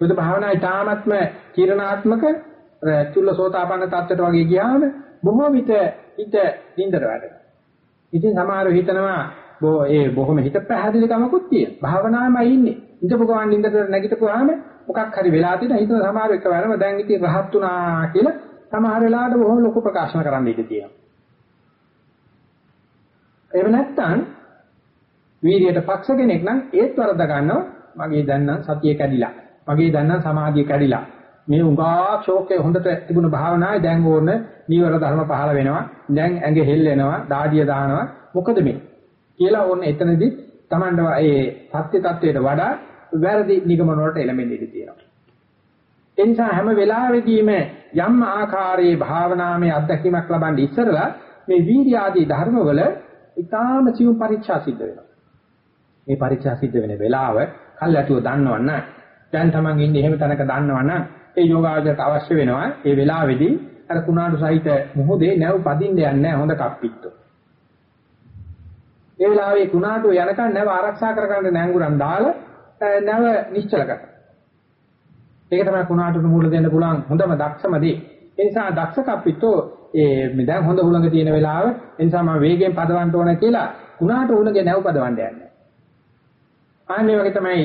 බුදු භාවනා ඊටාත්ම කිරණාත්මක චුල්ලසෝතාපන්න tattට වගේ ගියාම බොහෝ විට හිත නින්දර වැටෙනවා. ඉතින් සමහරව හිතනවා බෝ ඒ බොහොම හිත පැහැදිලි කමකුත් තියෙන. භාවනාවමයි ඉන්නේ. ඉඳපු ගමන් නින්දට නැගිටපුවාම මොකක් හරි වෙලා තියෙන හිතන සමහර එක වෙනම දැන් ඉතින් රහත් වුණා කියලා සමහර වෙලාවට බොහොම ලොකු ප්‍රකාශන කරන්න ඉඩ තියෙනවා. එහෙම නැත්නම් වීර්යයට පක්ෂ කෙනෙක් නම් ඒත් වරද ගන්නවා මගේ දැන් නම් සතිය කැඩිලා. මගේ දැන් නම් සමාධිය කැඩිලා. මේ උඟා ශෝකයේ හොඳට තිබුණු භාවනාවේ දැන් ඕන නීවර ධර්ම පහළ වෙනවා. දැන් ඇඟ හෙල්ලෙනවා, දාඩිය දානවා. මොකද මේ? කියලා ඕන එතනදී Tamanda ඒ සත්‍ය tattweට වඩා වැරදි නිගමන වලට එළඹෙන්න ඉඩ තියෙනවා. ඒ නිසා හැම වෙලාවෙදීම යම් ආකාරයේ භාවනාමය අත්දැකීමක් ලබන්න ඉස්සරලා මේ වීර්ය ආදී ධර්මවල ඊටාම සිව් පරීක්ෂා සිද්ධ වෙනවා. මේ පරීක්ෂා සිද්ධ වෙන වෙලාව කල්ැතුව දන්නවන්න දැන් Taman ඉන්නේ එහෙම තැනක දන්නවන්න ඒ යෝගාවචරයට අවශ්‍ය වෙනවා ඒ වෙලාවේදී අර කුණාඩු සහිත මොහොතේ නැව් පදින්න යන්නේ නැහැ හොඳ කප්පිට්ටෝ. ඒ වෙලාවේ කුණාටු යනකන් නැව ආරක්ෂා කරගන්න නැංගුරන් දාලා නැව නිශ්චල කරනවා. ඒක තමයි කුණාටුට මූල දෙන්න පුළුවන් හොඳම දක්ෂම දේ. ඒ නිසා දක්ෂ කප්පිටෝ ඒ දැන් හොඳ හුලඟ තියෙන වෙලාව ඒ නිසා මම වේගයෙන් පදවන්න ඕන කියලා කුණාට උලගේ නැව පදවන්න යන්නේ. ආන්නේ වගේ තමයි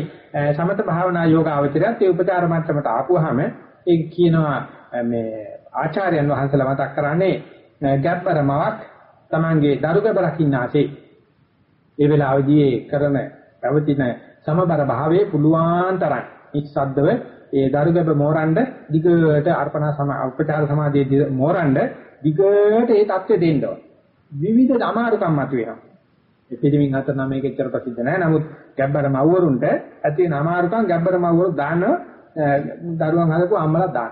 සමත භාවනා යෝග අවචරයත් ඒ උපචාර මට්ටමට ආපුවාම ඒක කියනවා මේ ආචාර්යයන් වහන්සේලා මතක් කරන්නේ ගැබ්බරමවක් Tamange දරුගබ රකින්නාසේ ඒ වෙලාවේදී කරන පැවතින සමබර භාවයේ පුළුවන් තරම් ඉස්සද්දව ඒ දරුගබ මෝරණ්ඩ දිගට අර්පණා සම උපචාර සමාධියේ මෝරණ්ඩ දිගට ඒ தත්ත්වෙ දෙන්න ඕන. විවිධ අමාරුකම් මතුවෙනවා. ඒ පිළිමින් අතර නම් මේක එච්චර ප්‍රසිද්ධ නැහැ. නමුත් ගැබ්බර මව්වරුන්ට ඇති වෙන අමාරුකම් ගැබ්බර මව්වරු දාන දරුවන් හදපු අම්මලා දාන.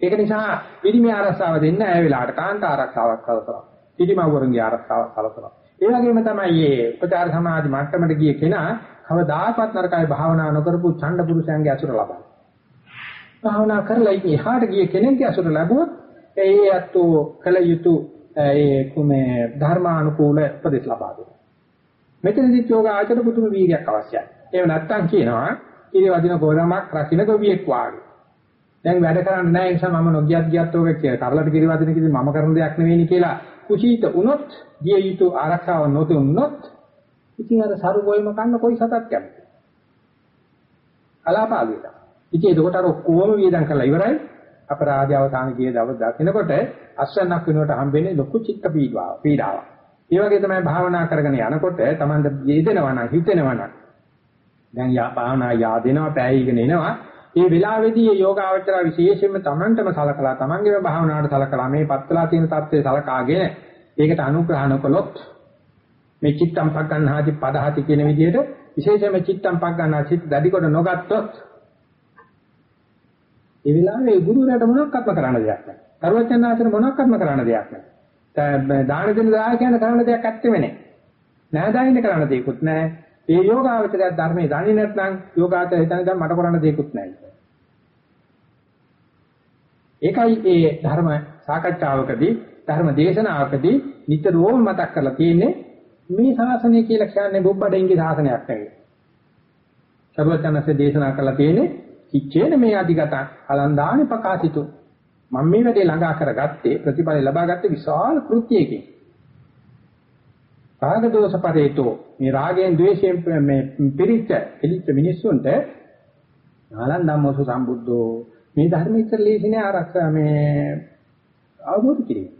ඒක නිසා පිළිමි ආරක්ෂාව දෙන්න ඒ වෙලාවට කාන්ත ආරක්ෂාවක් කලකනවා. පිළිමව්වරුන්ගේ ආරක්ෂාවක් කලකනවා. ඒ වගේම තමයි මේ උපචාර සමාධි මට්ටමට ගිය කෙනා කවදාකවත් නරකයි භාවනා නොකරපු ඡණ්ඩ පුරුෂයන්ගේ අසුර ලබනවා. භාවනා කරලා ඉතින් එහාට ගිය කෙනෙක්ගේ අසුර ලැබුවොත් ඒ අත්ෝ කල යුතු ඒ කුමේ ධර්මානුකූල උපදෙස් ලබා දෙනවා. මෙතනදිත් යෝග ආචර පුතුම වීර්යයක් අවශ්‍යයි. එහෙම නැත්නම් කියනවා කිරි වදින ගෝලමක් රකින්න ගොවියෙක් වාගේ. දැන් වැඩ කරන්නේ නැහැ ඒ නිසා මම නොගියත් ගියත් ඔක කියලා. කරලට කිරි වදින කිසි මම කරන දෙයක් නෙවෙයි කියලා කුසීත වුණොත්, ගිය යුතු ආරක්ෂාව නොදුන්නොත් ඉතින් අර සරු ගොයම කන්න කොයි සතක් කැමති. කලාපාලියට. ඉතින් එතකොට අර ඔක්කොම වියදම් කරලා ඉවරයි. අපරාධය අවසාන ගිය දවස් දකින්නකොට අස්වැන්නක් වෙනුවට හම්බෙන්නේ ලොකු චිත්ත පීඩාව. පීඩාවක්. ඒ වගේ තමයි භාවනා කරගෙන යනකොට Tamanda යෙදෙනවා නම් හිතෙනවා නම් දැන් යා භාවනා yaadෙනවා පැයීගෙන එනවා ඒ වෙලාවේදී මේ යෝගාවචර විශේෂයෙන්ම Tamanටම සලකලා Tamanගේම භාවනාවට සලකලා මේ පත්තලා තියෙන தත්ත්වය සලකාගෙන ඒකට අනුග්‍රහ නොකළොත් මේ චිත්තම් පග්ගන්හාති පදහති කියන විදිහට විශේෂයෙන්ම චිත්තම් පග්ගන්හා චිත්ත දැඩි කොට නොගත්තොත් ඒ වෙලාවේ ගුරුවරයාට මොනවත්ක්ම කරන්න දෙයක් නැහැ. සර්වඥාන්තර මොනවත්ක්ම කරන්න දෙයක් නැහැ. දාන දෙන දායකයන් කරන්න දෙයක් ඇත්තෙම නැහැ. නෑදායින් කරන්න දෙයක්වත් නැහැ. ඒ යෝගාවචරය ධර්මයේ දන්නේ නැත්නම් යෝගාචරය හිතන දැන් මට කරන්න දෙයක්වත් නැහැ. ඒකයි ඒ ධර්ම සාකච්ඡාවකදී ධර්ම දේශනාවකදී නිතරම මතක් කරලා තියෙන්නේ මේ ශාසනය කියලා කියන්නේ බුබ්බඩෙන්ගේ ශාසනයක් නෙවෙයි. සර්වඥාන්සේ දේශනා කරලා තියෙන්නේ කිච්චේන මේ අධිගත අලන්දානි ප්‍රකාශිතු මම මේ වැඩේ ළඟා කරගත්තේ ප්‍රතිඵල ලබාගත්තේ විශාල කෘත්‍යයකින්. රාග දෝෂ පරේතෝ මේ රාගයෙන් ද්වේෂයෙන් මේ පිරිච්ච පිළිච්ච මිනිස්සුන්ට ආනන්දම්මෝසු සම්බුද්ධෝ මේ ධර්ම ඉතර ලේසිනේ ආරක්ෂා මේ අවබෝධ කිරීම.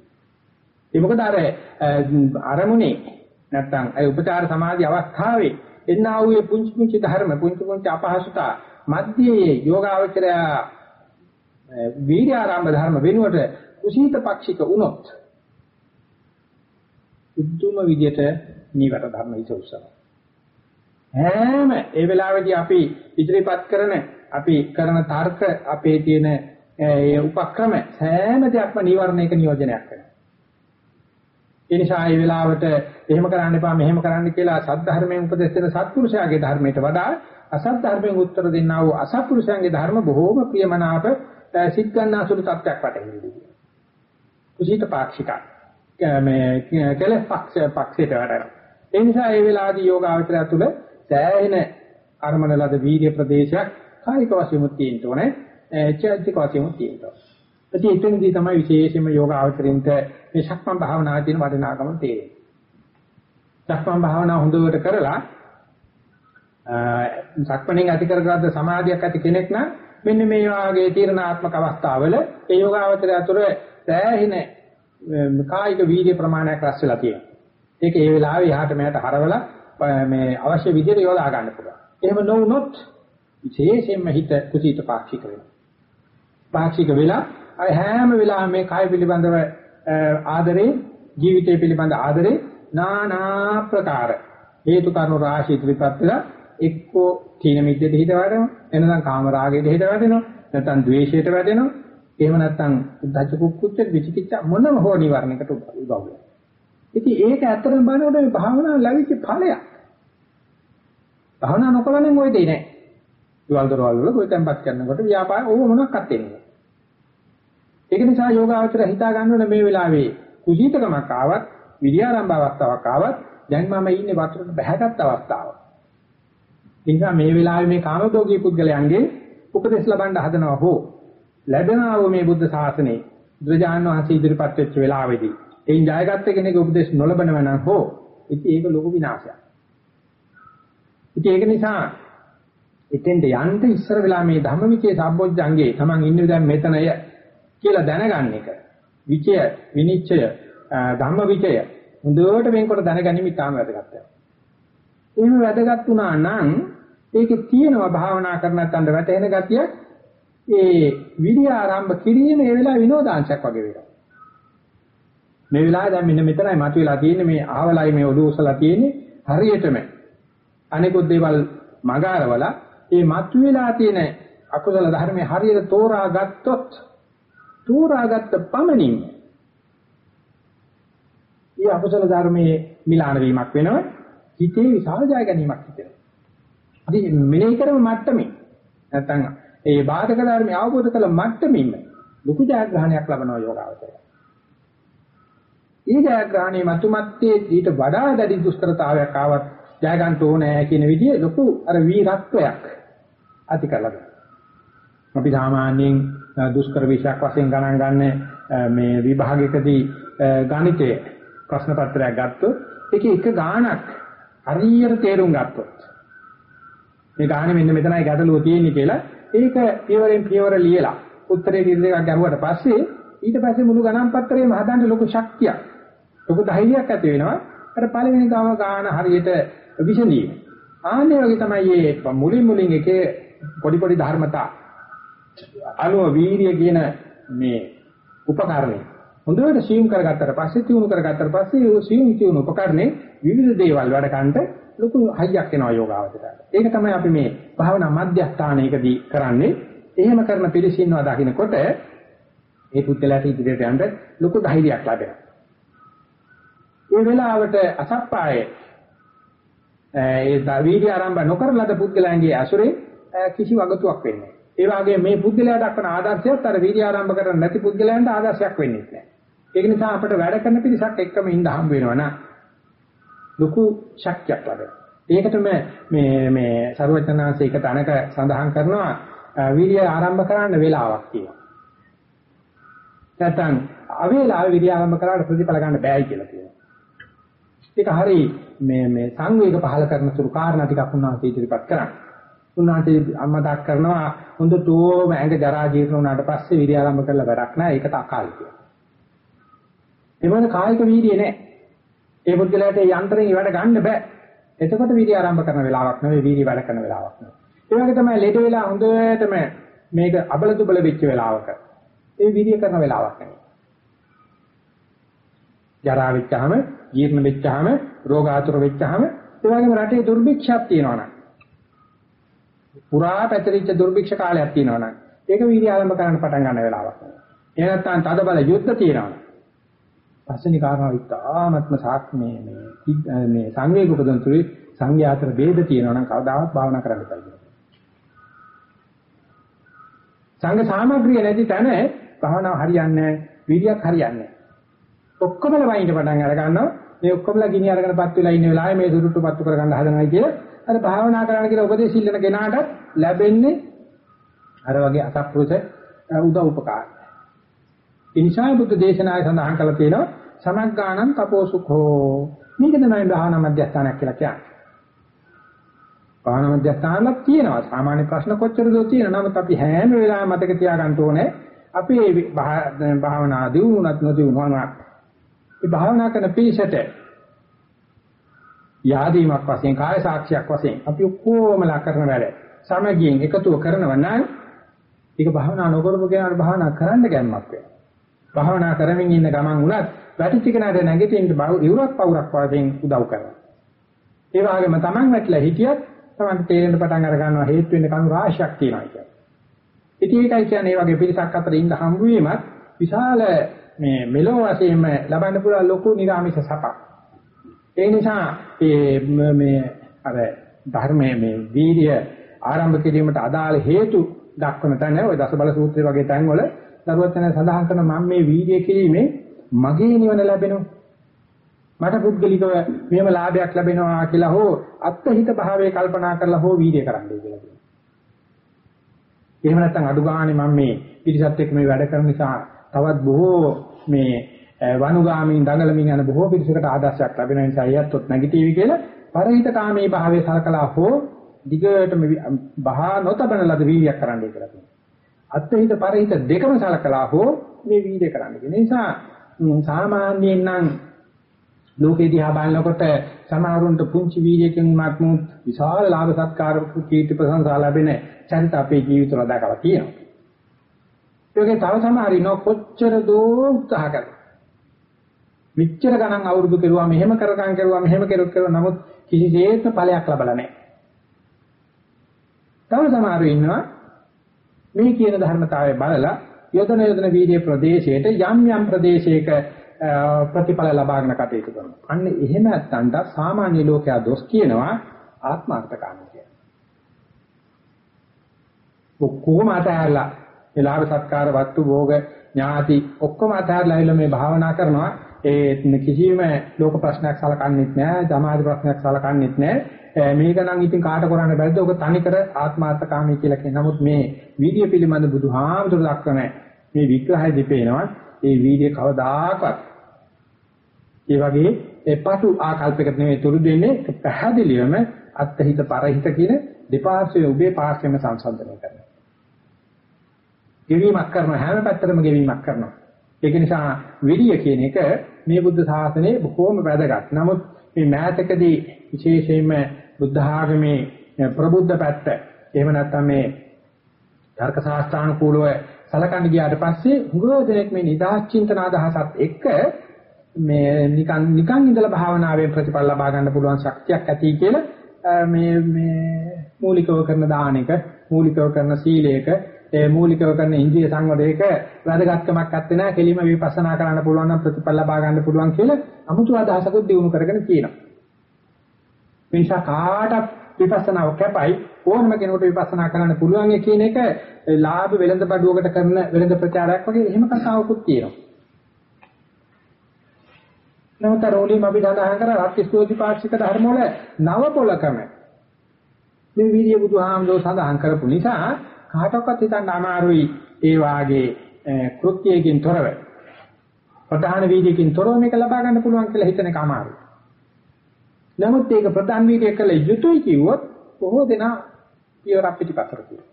ඒ මොකද අර අරමුණේ නැත්තම් ඒ උපචාර සමාධි අවස්ථාවේ එන්නා වූ පුංචි පුංචි ධර්ම පුංචි පුංචි අපහසුතා මධ්‍යයේ යෝගාවචරය වීර්ය ආරම්භ ධර්ම වෙනුවට කුසීත පාක්ෂික වුණොත් උද්දුම විදියට නිවර ධර්ම ඉසුසන හැම ඒ වෙලාවේදී අපි ඉදිරිපත් කරන අපි කරන තර්ක අපේ තියෙන ඒ උපක්‍රම හැම දෙයක්ම නිවර්ණයක නියෝජනයක් කරනවා. ඒ නිසා මේ වෙලාවට එහෙම කරන්න එපා මෙහෙම කරන්න කියලා සද්ධර්මයෙන් උපදෙස් දෙන සත්පුරුෂයාගේ ධර්මයට වඩා අසත් ධර්මයෙන් උත්තර දෙන්නා වූ අසත්පුරුෂයන්ගේ ධර්ම බොහෝම ප්‍රියමනාප සිත් ගන්නාසුළු තත්ත්වයක් වටෙන්නේ. කුසීත පාක්ෂික. මේ කෙලස් පක්ෂ පක්ෂයට වැඩනවා. ඒ නිසා මේ වෙලාවේදී යෝගාවචරය තුළ සෑහෙන අරමණ ලද වීර්ය ප්‍රදේශයක් කායික වශයෙන්ම තියෙන්න ඕනේ. චෛත්‍යක වශයෙන්ම තියෙන්න ඕනේ. ඉතින් එතනදී තමයි විශේෂයෙන්ම යෝගාවචරින්ට මේ ශක්මන් භාවනාවේ තියෙන වටිනාකම තේරෙන්නේ. ශක්මන් භාවනාව හොඳට කරලා සක්මණෙන් ඇති කරගත්ත සමාධියක් ඇති කෙනෙක් නම් මෙන්න මේ වාගේ තීරණාත්මක අවස්ථාවල ඒ යෝගාවචරය අතර සෑහෙන කායික වීර්ය ප්‍රමාණයක් රැස් වෙලා තියෙනවා. ඒක ඒ වෙලාවේ යහට මෙහාට හරවලා මේ අවශ්‍ය විදිහට යොදා ගන්න පුළුවන්. එහෙම නොවුනොත් විශේෂයෙන්ම හිත කුසීත පාක්ෂික වෙනවා. පාක්ෂික වෙලා අය හැම වෙලාවෙම මේ කාය පිළිබඳව ආදරේ ජීවිතය පිළිබඳ ආදරේ নানা ප්‍රකාර හේතු කාරණා රාශි ඉදිරිපත් වෙලා එක්කෝ තීන මිද්දේට හිත වැටෙනවා එනනම් කාම රාගයට හිත වැටෙනවා නැත්නම් ද්වේෂයට වැටෙනවා එහෙම නැත්නම් උද්ධච්ච කුක්කුච්ච විචිකිච්ඡ මොනම හෝ නිවර්ණයකට උදව් වෙනවා ඉතින් ඒක ඇත්තටම බලනකොට මේ භාවනාව ලැබිච්ච ඵලයක්. භාවනා නොකරනම් ওই දෙය නෑ විවල් දරවල් වල කොයිතැන්පත් කරනකොට ව්‍යාපාර ඕව මොනක්වත් එන්නේ? ඒක නිසා යෝගාවචර හිතා ගන්න ඕනේ මේ වෙලාවේ කුසීතකමක් ආවත් විද්‍යාරම්භ අවස්ථාවක් ආවත් දැන් මම ඉන්නේ වතුරට බහැගත් අවස්ථාව. ඒ නිසා මේ වෙලාවේ මේ කාමභෝගී පුද්ගලයන්ගේ උපදෙස් ලබන්න හදනවා හෝ ලැබෙනා වූ මේ බුද්ධ ශාසනයේ බුදුජානක වහන්සේ ඉදිරිපත් වෙච්ච වෙලාවේදී එයින් ජයගත්ත කෙනෙකුගේ උපදෙස් නොලබනව නම් හෝ ඉතින් ඒක ලොකු විනාශයක්. ඉතින් ඒක නිසා එතෙන්ට යන්න ඉස්සර වෙලා මේ ධම්මවිචේ සම්බොජ්ජංගේ Taman ඉන්නේ දැන් මෙතනය කියලා දැනගන්න එක. විචය, විනිශ්චය, ධම්ම විචය හොඳට වෙන්කොට දැනගැනීම ඉතාම වැදගත්. එහෙම වැදගත් වුණා නම් ඒකේ තියෙනවා භාවනා කරනත් වැටෙන ගතිය ඒ විරිය ආරම්භ කිරීම ඒ වෙලාව විනෝදාංශයක් වගේ වෙනවා. මේ වෙලාවේ දැන් මෙන්න මෙතනයි මතුවලා තියෙන්නේ මේ ආවලයි මේ ඔළුව උසලා තියෙන්නේ හරියටම අනිකුත් දේවල් මගාරවලා මේ මතුවලා තියෙන අකුසල ධර්මයේ හරියට තෝරා ගත්තොත් තෝරාගත්ත පමණින් ඒ අකුසල ධර්මයේ මිලාන වීමක් වෙනවා හිතේ විශාල ජය ගැනීමක් හිතෙනවා. අපි මෙනෙහි කරන මට්ටමේ නැත්තම් ඒ බාධක ධර්මය අවබෝධ කළ මට්ටමින්ම ලොකු ජයග්‍රහණයක් ලබනවා යෝගාවචරය. ඒ ජයග්‍රහණය මතුමත්තේ ඊට වඩා දැඩි දුෂ්කරතාවයක් ආවත් ජය ගන්න ඕනේ කියන විදිහේ ලොකු අර වීරත්වයක් ඇති කරලා අපි සාමාන්‍යයෙන් දුෂ්කර විෂයක් වශයෙන් ගණන් ගන්න මේ විභාගයකදී ගණිතයේ ප්‍රශ්න පත්‍රයක් ගත්තොත් ඒකේ එක ගාණක් හරියට තේරුම් ගත්තොත් මේ ගාණේ මෙන්න මෙතනයි ගැටලුව තියෙන්නේ කියලා ඒක පියවරෙන් පියවර ලියලා උත්තරේ දෙකක් ගැහුවට පස්සේ ඊට පස්සේ මුළු ගණන් පත්‍රයේම හදන්න ලොකු ශක්තියක්. ලොකු ධෛර්යයක් ඇති වෙනවා. අර පළවෙනි ගාම ගාන හරියට විසඳීම. ආන්නේ වගේ තමයි මේ මුලින් මුලින් එකේ පොඩි පොඩි ධර්මතා. අනුව වීරිය කියන මේ උපකරණය. හොඳට සියුම් කරගත්තට පස්සේ තියුණු කරගත්තට පස්සේ ඒ සියුම් තියුණු උපකරණේ විවිධ දේවල් වැඩ ගන්නට ලොකු හයියක් එනවා යෝගාවචරයට. ඒක තමයි අපි මේ භාවනා මධ්‍යස්ථානයකදී කරන්නේ. එහෙම කරන පිළිසින්නවා දකින්නකොට ඒ පුද්ගලයාට ඉදිරියට යන්න ලොකු ධෛර්යයක් ලැබෙනවා. ඒ වෙලාවට අසප්පායේ ඒ ධෛර්ය ආරම්භ නොකරන ලද පුද්ගලයන්ගේ අසුරේ කිසි වගතුවක් වෙන්නේ ඒ වගේ මේ පුද්ගලයා දක්වන ආදර්ශයත් අර වීර්ය ආරම්භ කරන නැති පුද්ගලයන්ට ආදර්ශයක් වෙන්නේ නැහැ. ඒක නිසා අපිට වැඩ කරන පිරිසක් එක්කම ඉඳ හම් වෙනවනම් ලොකු ශක්තියක් ලැබෙනවා. ඒකටම මේ මේ ਸਰවඥාන්සේ එක තැනක සඳහන් කරනවා වීර්ය ආරම්භ කරන්න වෙලාවක් තියෙනවා. නැත්නම් අවේලාවේ වීර්ය ආරම්භ කරාට ප්‍රතිඵල ගන්න බෑයි කියලා කියනවා. ඒක හරි මේ මේ සංවේග පහල කරන සුළු කාරණා ටිකක් උන්වහන්සේ ඉදිරිපත් කරන්නේ. උන්වහන්සේ අමතක් කරනවා හොඳටම ඇඟ ජරා ජීර්ණ වුණාට පස්සේ විරිය ආරම්භ කරලා වැඩක් නැහැ ඒකට අකාලිකය. ඒ වගේ කායික වීර්යය නැහැ. ඒ පුද්ගලයාට ඒ යන්ත්‍රයෙන් වැඩ ගන්න බෑ. එතකොට විරිය ආරම්භ කරන වෙලාවක් නෙවෙයි වීර්ය වැඩ කරන වෙලාවක් නෙවෙයි. ඒ වගේ තමයි ලෙඩ වෙලා හොඳටම මේක අබල දුබල වෙච්ච වෙලාවක. ඒ වීර්ය කරන වෙලාවක් නෙවෙයි. ජරා වෙච්චාම, ජීර්ණ වෙච්චාම, රෝගාතුර වෙච්චාම ඒ වගේම රටේ දුර්භික්ෂයක් තියෙනවා නම් පුරා පැතිරිච්ච දුර්භික්ෂ කාලයක් තියෙනවා නම් ඒක වීර්ය ආරම්භ කරන්න පටන් ගන්න වෙලාවක්. එහෙ නැත්නම් තද බල යුද්ධ තියෙනවා. පස්වෙනි කාරණාව ඉතාමත්ම සාක්මේ මේ මේ සංවේග උපදන් තුරේ සංඝයාතර ભેද තියෙනවා නම් කවදාවත් භාවනා කරන්න බෑ කියනවා. සංඝ සාමග්‍රිය නැති තැන භාවනාව හරියන්නේ නැහැ, වීර්යයක් හරියන්නේ නැහැ. ඔක්කොමල වයින්ට පටන් අර ගන්නවා. මේ ඔක්කොමලා ගිනි අරගෙනපත් වෙලා ඉන්න වෙලාවේ මේ සුරුට්ටු පත්තු කරගන්න හදනවා කියලා අර භාවනා කරන්න කියලා උපදේශ ඉල්ලන කෙනාට ලැබෙන්නේ අර වගේ අසත්පුරුෂ උදව් උපකාර. ඒ නිසා බුද්ධ දේශනාවේ සඳහන් කරලා තියෙනවා සමග්ගාණං තපෝසුඛෝ. මේක තමයි භාවනා මධ්‍යස්ථානයක් කියලා කියන්නේ. භාවනා මධ්‍යස්ථානයක් තියෙනවා. සාමාන්‍ය ප්‍රශ්න කොච්චරද තියෙනවා. නමුත් අපි හැම වෙලාවෙම මතක තියාගන්න ඕනේ අපේ භාවනා දියුණුවත් නොදියුණුවත් මේ භාවනා කරන පිළිසෙට යාදීමක් වශයෙන් කාය සාක්ෂියක් වශයෙන් අපි ඔක්කොමලා කරන වැඩ සමගියෙන් එකතුව කරනවා නම් ඒක භාවනා නොකරපු කෙනාට භාවනා කරන්න ගැම්මක් වෙනවා. භාවනා කරමින් ඉන්න ගමන් උනත් වැටිච්ච කෙනාට නැගිටින්න ඉවුරක් පවුරක් වශයෙන් උදව් කරනවා. ඒ වගේම Taman වැටලා හිටියත් Taman තේරෙන්න පටන් අර ගන්නවා හේතු වෙන කණු රාශියක් තියෙනවා කියන්නේ. ඉතින් ඒකයි කියන්නේ මේ වගේ පිරිසක් අතර ඉන්න හම්බ වීමත් විශාල මේ මෙලෝ වශයෙන්ම ලබන්න පුළුවන් ලොකු නිරාමිෂ සපක්. ඒ නිසා මේ මේ අර ධර්මයේ මේ වීර්ය ආරම්භ කිරීමට අදාළ හේතු දක්වන තැන ඔය දසබල සූත්‍රය වගේ තැන්වල දරුවචන සඳහන් කරන මම මේ වීර්ය කිරීමේ මගේ නිවන ලැබෙනවා මට පුද්ගලිකව මෙහෙම ලාභයක් ලැබෙනවා කියලා හෝ අත්හිත භාවයේ කල්පනා කරලා හෝ වීර්ය කරන්නයි කියලා කියනවා. එහෙම නැත්නම් අඩු ගානේ මම මේ පිරිසත් එක්ක මේ වැඩ කරන නිසා තවත් බොහෝ මේ වනුගාමීන් දඟලමින් යන බොහෝ පිරිසකට ආදර්ශයක් ලැබෙන නිසා යැත්තොත් නැගිටිවි කියලා පරිහිත කාමී භාවයේ සලකලා හෝ දිගටම බහා නොතබන ලද වීර්යයක් කරන්නයි කියලා කියනවා. අත්හිත පරිහිත දෙකම සලකලා හෝ මේ වීර්ය කරන්න. ඒ නිසා සාමාන්‍යයෙන් නම් ලෝකේ දිහා බලනකොට සමහරුන්ට පුංචි වීර්යයෙන් මාත්මුත් විශාල ලාභ සත්කාර කීර්ති ප්‍රශංසා ලැබෙන චරිත අපේ ජීවිතවල දැකලා තියෙනවා. ඒකේ තව සමහර ඉන්න කොච්චර දෝ උත්සාහ කරලා. මෙච්චර ගණන් අවුරුදු කෙරුවා මෙහෙම කරගන් කෙරුවා මෙහෙම කෙරුවා කෙරුවා නමුත් කිසිසේත්ම ඵලයක් ලැබලා නැහැ. තව සමහර ඉන්නවා මේ කියන ධර්මතාවය බලලා යොදන යොදන වීර්ය ප්‍රදේශයට යම් යම් ප්‍රදේශයක ප්‍රතිඵල ලබාගෙන කටයුතු කරනවා. අන්න එහෙම නැත්තන්ට සාමාන්‍ය ලෝකයා දොස් කියනවා ආත්මార్థකාමී කියලා. ඔක්කොම අතහැරලා ඒ ලාභ සත්කාර වස්තු භෝග ඥාති ඔක්කොම අතහැරලා ඇවිල්ලා මේ භාවනා කරනවා ඒ කිසිම ලෝක ප්‍රශ්නයක් සලකන්නේත් නැහැ සමාජ ප්‍රශ්නයක් සලකන්නේත් නැහැ මේක නම් ඉතින් කාට කරන්න බැරිද ඔක තනිකර ආත්මාර්ථකාමී කියලා කියන නමුත් මේ වීඩියෝ පිළිබඳ බුදුහාමුදුරු දක්වන මේ විග්‍රහය දෙපේනවා ඒ වීඩියෝ කවදාකවත් ඒ වගේ එපටු ආකල්පයකට නෙවෙයි තුරු දෙන්නේ පැහැදිලිවම අත්හිත පරහිත කියන දෙපාර්ශ්වයේ උභේ පාර්ශ්වෙම සංසන්දනය කරනවා. ගෙවීමක් කරන හැම පැත්තටම ගෙවීමක් කරනවා. ඒක නිසා විරිය කියන එක මේ බුද්ධ ශාසනයේ බොහෝම වැදගත්. නමුත් මේ මෑතකදී විශේෂයෙන්ම බුද්ධ ආගමේ ප්‍රබුද්ධ පැත්ත එහෙම නැත්නම් මේ තර්ක ශාස්ත්‍රානුකූලව සලකන්න ගියාට පස්සේ හුඟව දෙනෙක් මේ නිදාස් චින්තන අදහසත් එක්ක මේ නිකන් නිකන් ඉඳලා භාවනාවෙන් ප්‍රතිඵල ලබා ගන්න පුළුවන් ශක්තියක් ඇති කියලා මේ මේ මූලිකව කරන දානයක මූලිකව කරන සීලයක ඒ මූලිකව කරන ඉන්ද්‍රිය සංවරයක වැදගත්කමක් නැත්තේ නෑ කෙලිම විපස්සනා කරන්න පුළුවන් නම් ප්‍රතිඵල ලබා ගන්න පුළුවන් කියලා අමුතු අදහසකුත් දිනු කරගෙන කියනවා. මේ නිසා කාටත් විපස්සනාව කැපයි ඕනම කෙනෙකුට විපස්සනා කරන්න පුළුවන් කියන එක ලාභ වෙළඳ බඩුවකට කරන වෙළඳ ප්‍රචාරයක් වගේ එහෙම කතාවකුත් තියෙනවා. නමුත් රෝලීම අපි සඳහන් කර රත්ස්තෝති පාක්ෂික ධර්ම වල නව පොලකම මේ වීර්ය බුදුහාමුදුරෝ සඳහන් කරපු නිසා කාටවත් හිතන්න අමාරුයි ඒ වාගේ කෘත්‍යයකින් තොරව ප්‍රධාන වීර්යකින් තොරව මේක ලබා ගන්න පුළුවන් කියලා හිතන එක අමාරුයි. නමුත් ඒක ප්‍රධාන වීර්ය කළ යුතුයි කිව්වොත් බොහෝ දෙනා පියවරක් පිටිපතර කියනවා.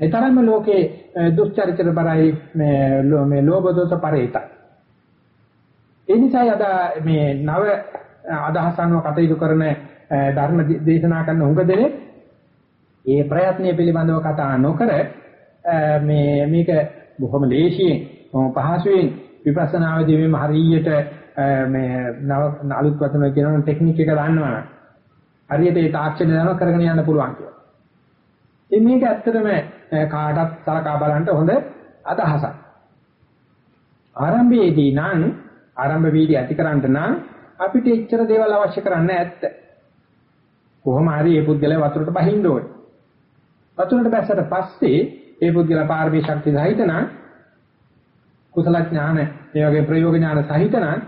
ඒ තරම්ම ලෝකේ දුස්චරිත බරයි මේ මේ ලෝභ දෝෂ පරිතයි. ඒ නිසායි අද මේ නව අදහස් අනුව කටයුතු කරන ධර්ම දේශනා කරන උඟ දෙනේ ඒ ප්‍රයත්නය පිළිබඳව කතා නොකර මේ මේක බොහොම ලේසියෙන් බොහොම පහසුවෙන් විපස්සනාවේදී මේ හරියට මේ නව අලුත් වචන කියන ටෙක්නික් එක දන්නවා හරියට ඒ තාක්ෂණය දනව කරගෙන යන්න පුළුවන් කියලා. ඉතින් මේක ඇත්තටම කාටත් සලකා බලන්න හොඳ අදහසක්. ආරම්භයේදී නම් ආරම්භ වීර්ය ඇතිකරන්න නම් අපිට එච්චර දේවල් අවශ්‍ය කරන්නේ නැත්ත. කොහොම හරි මේ පුද්ගලයා වතුරට බහින්න ඕනේ. වතුරට බැස්සට පස්සේ මේ පුද්ගලයා පාරමී ශක්තිය සහිත නම් කුසල ඥාන, ඒ වගේ ප්‍රයෝග ඥාන සහිත නම්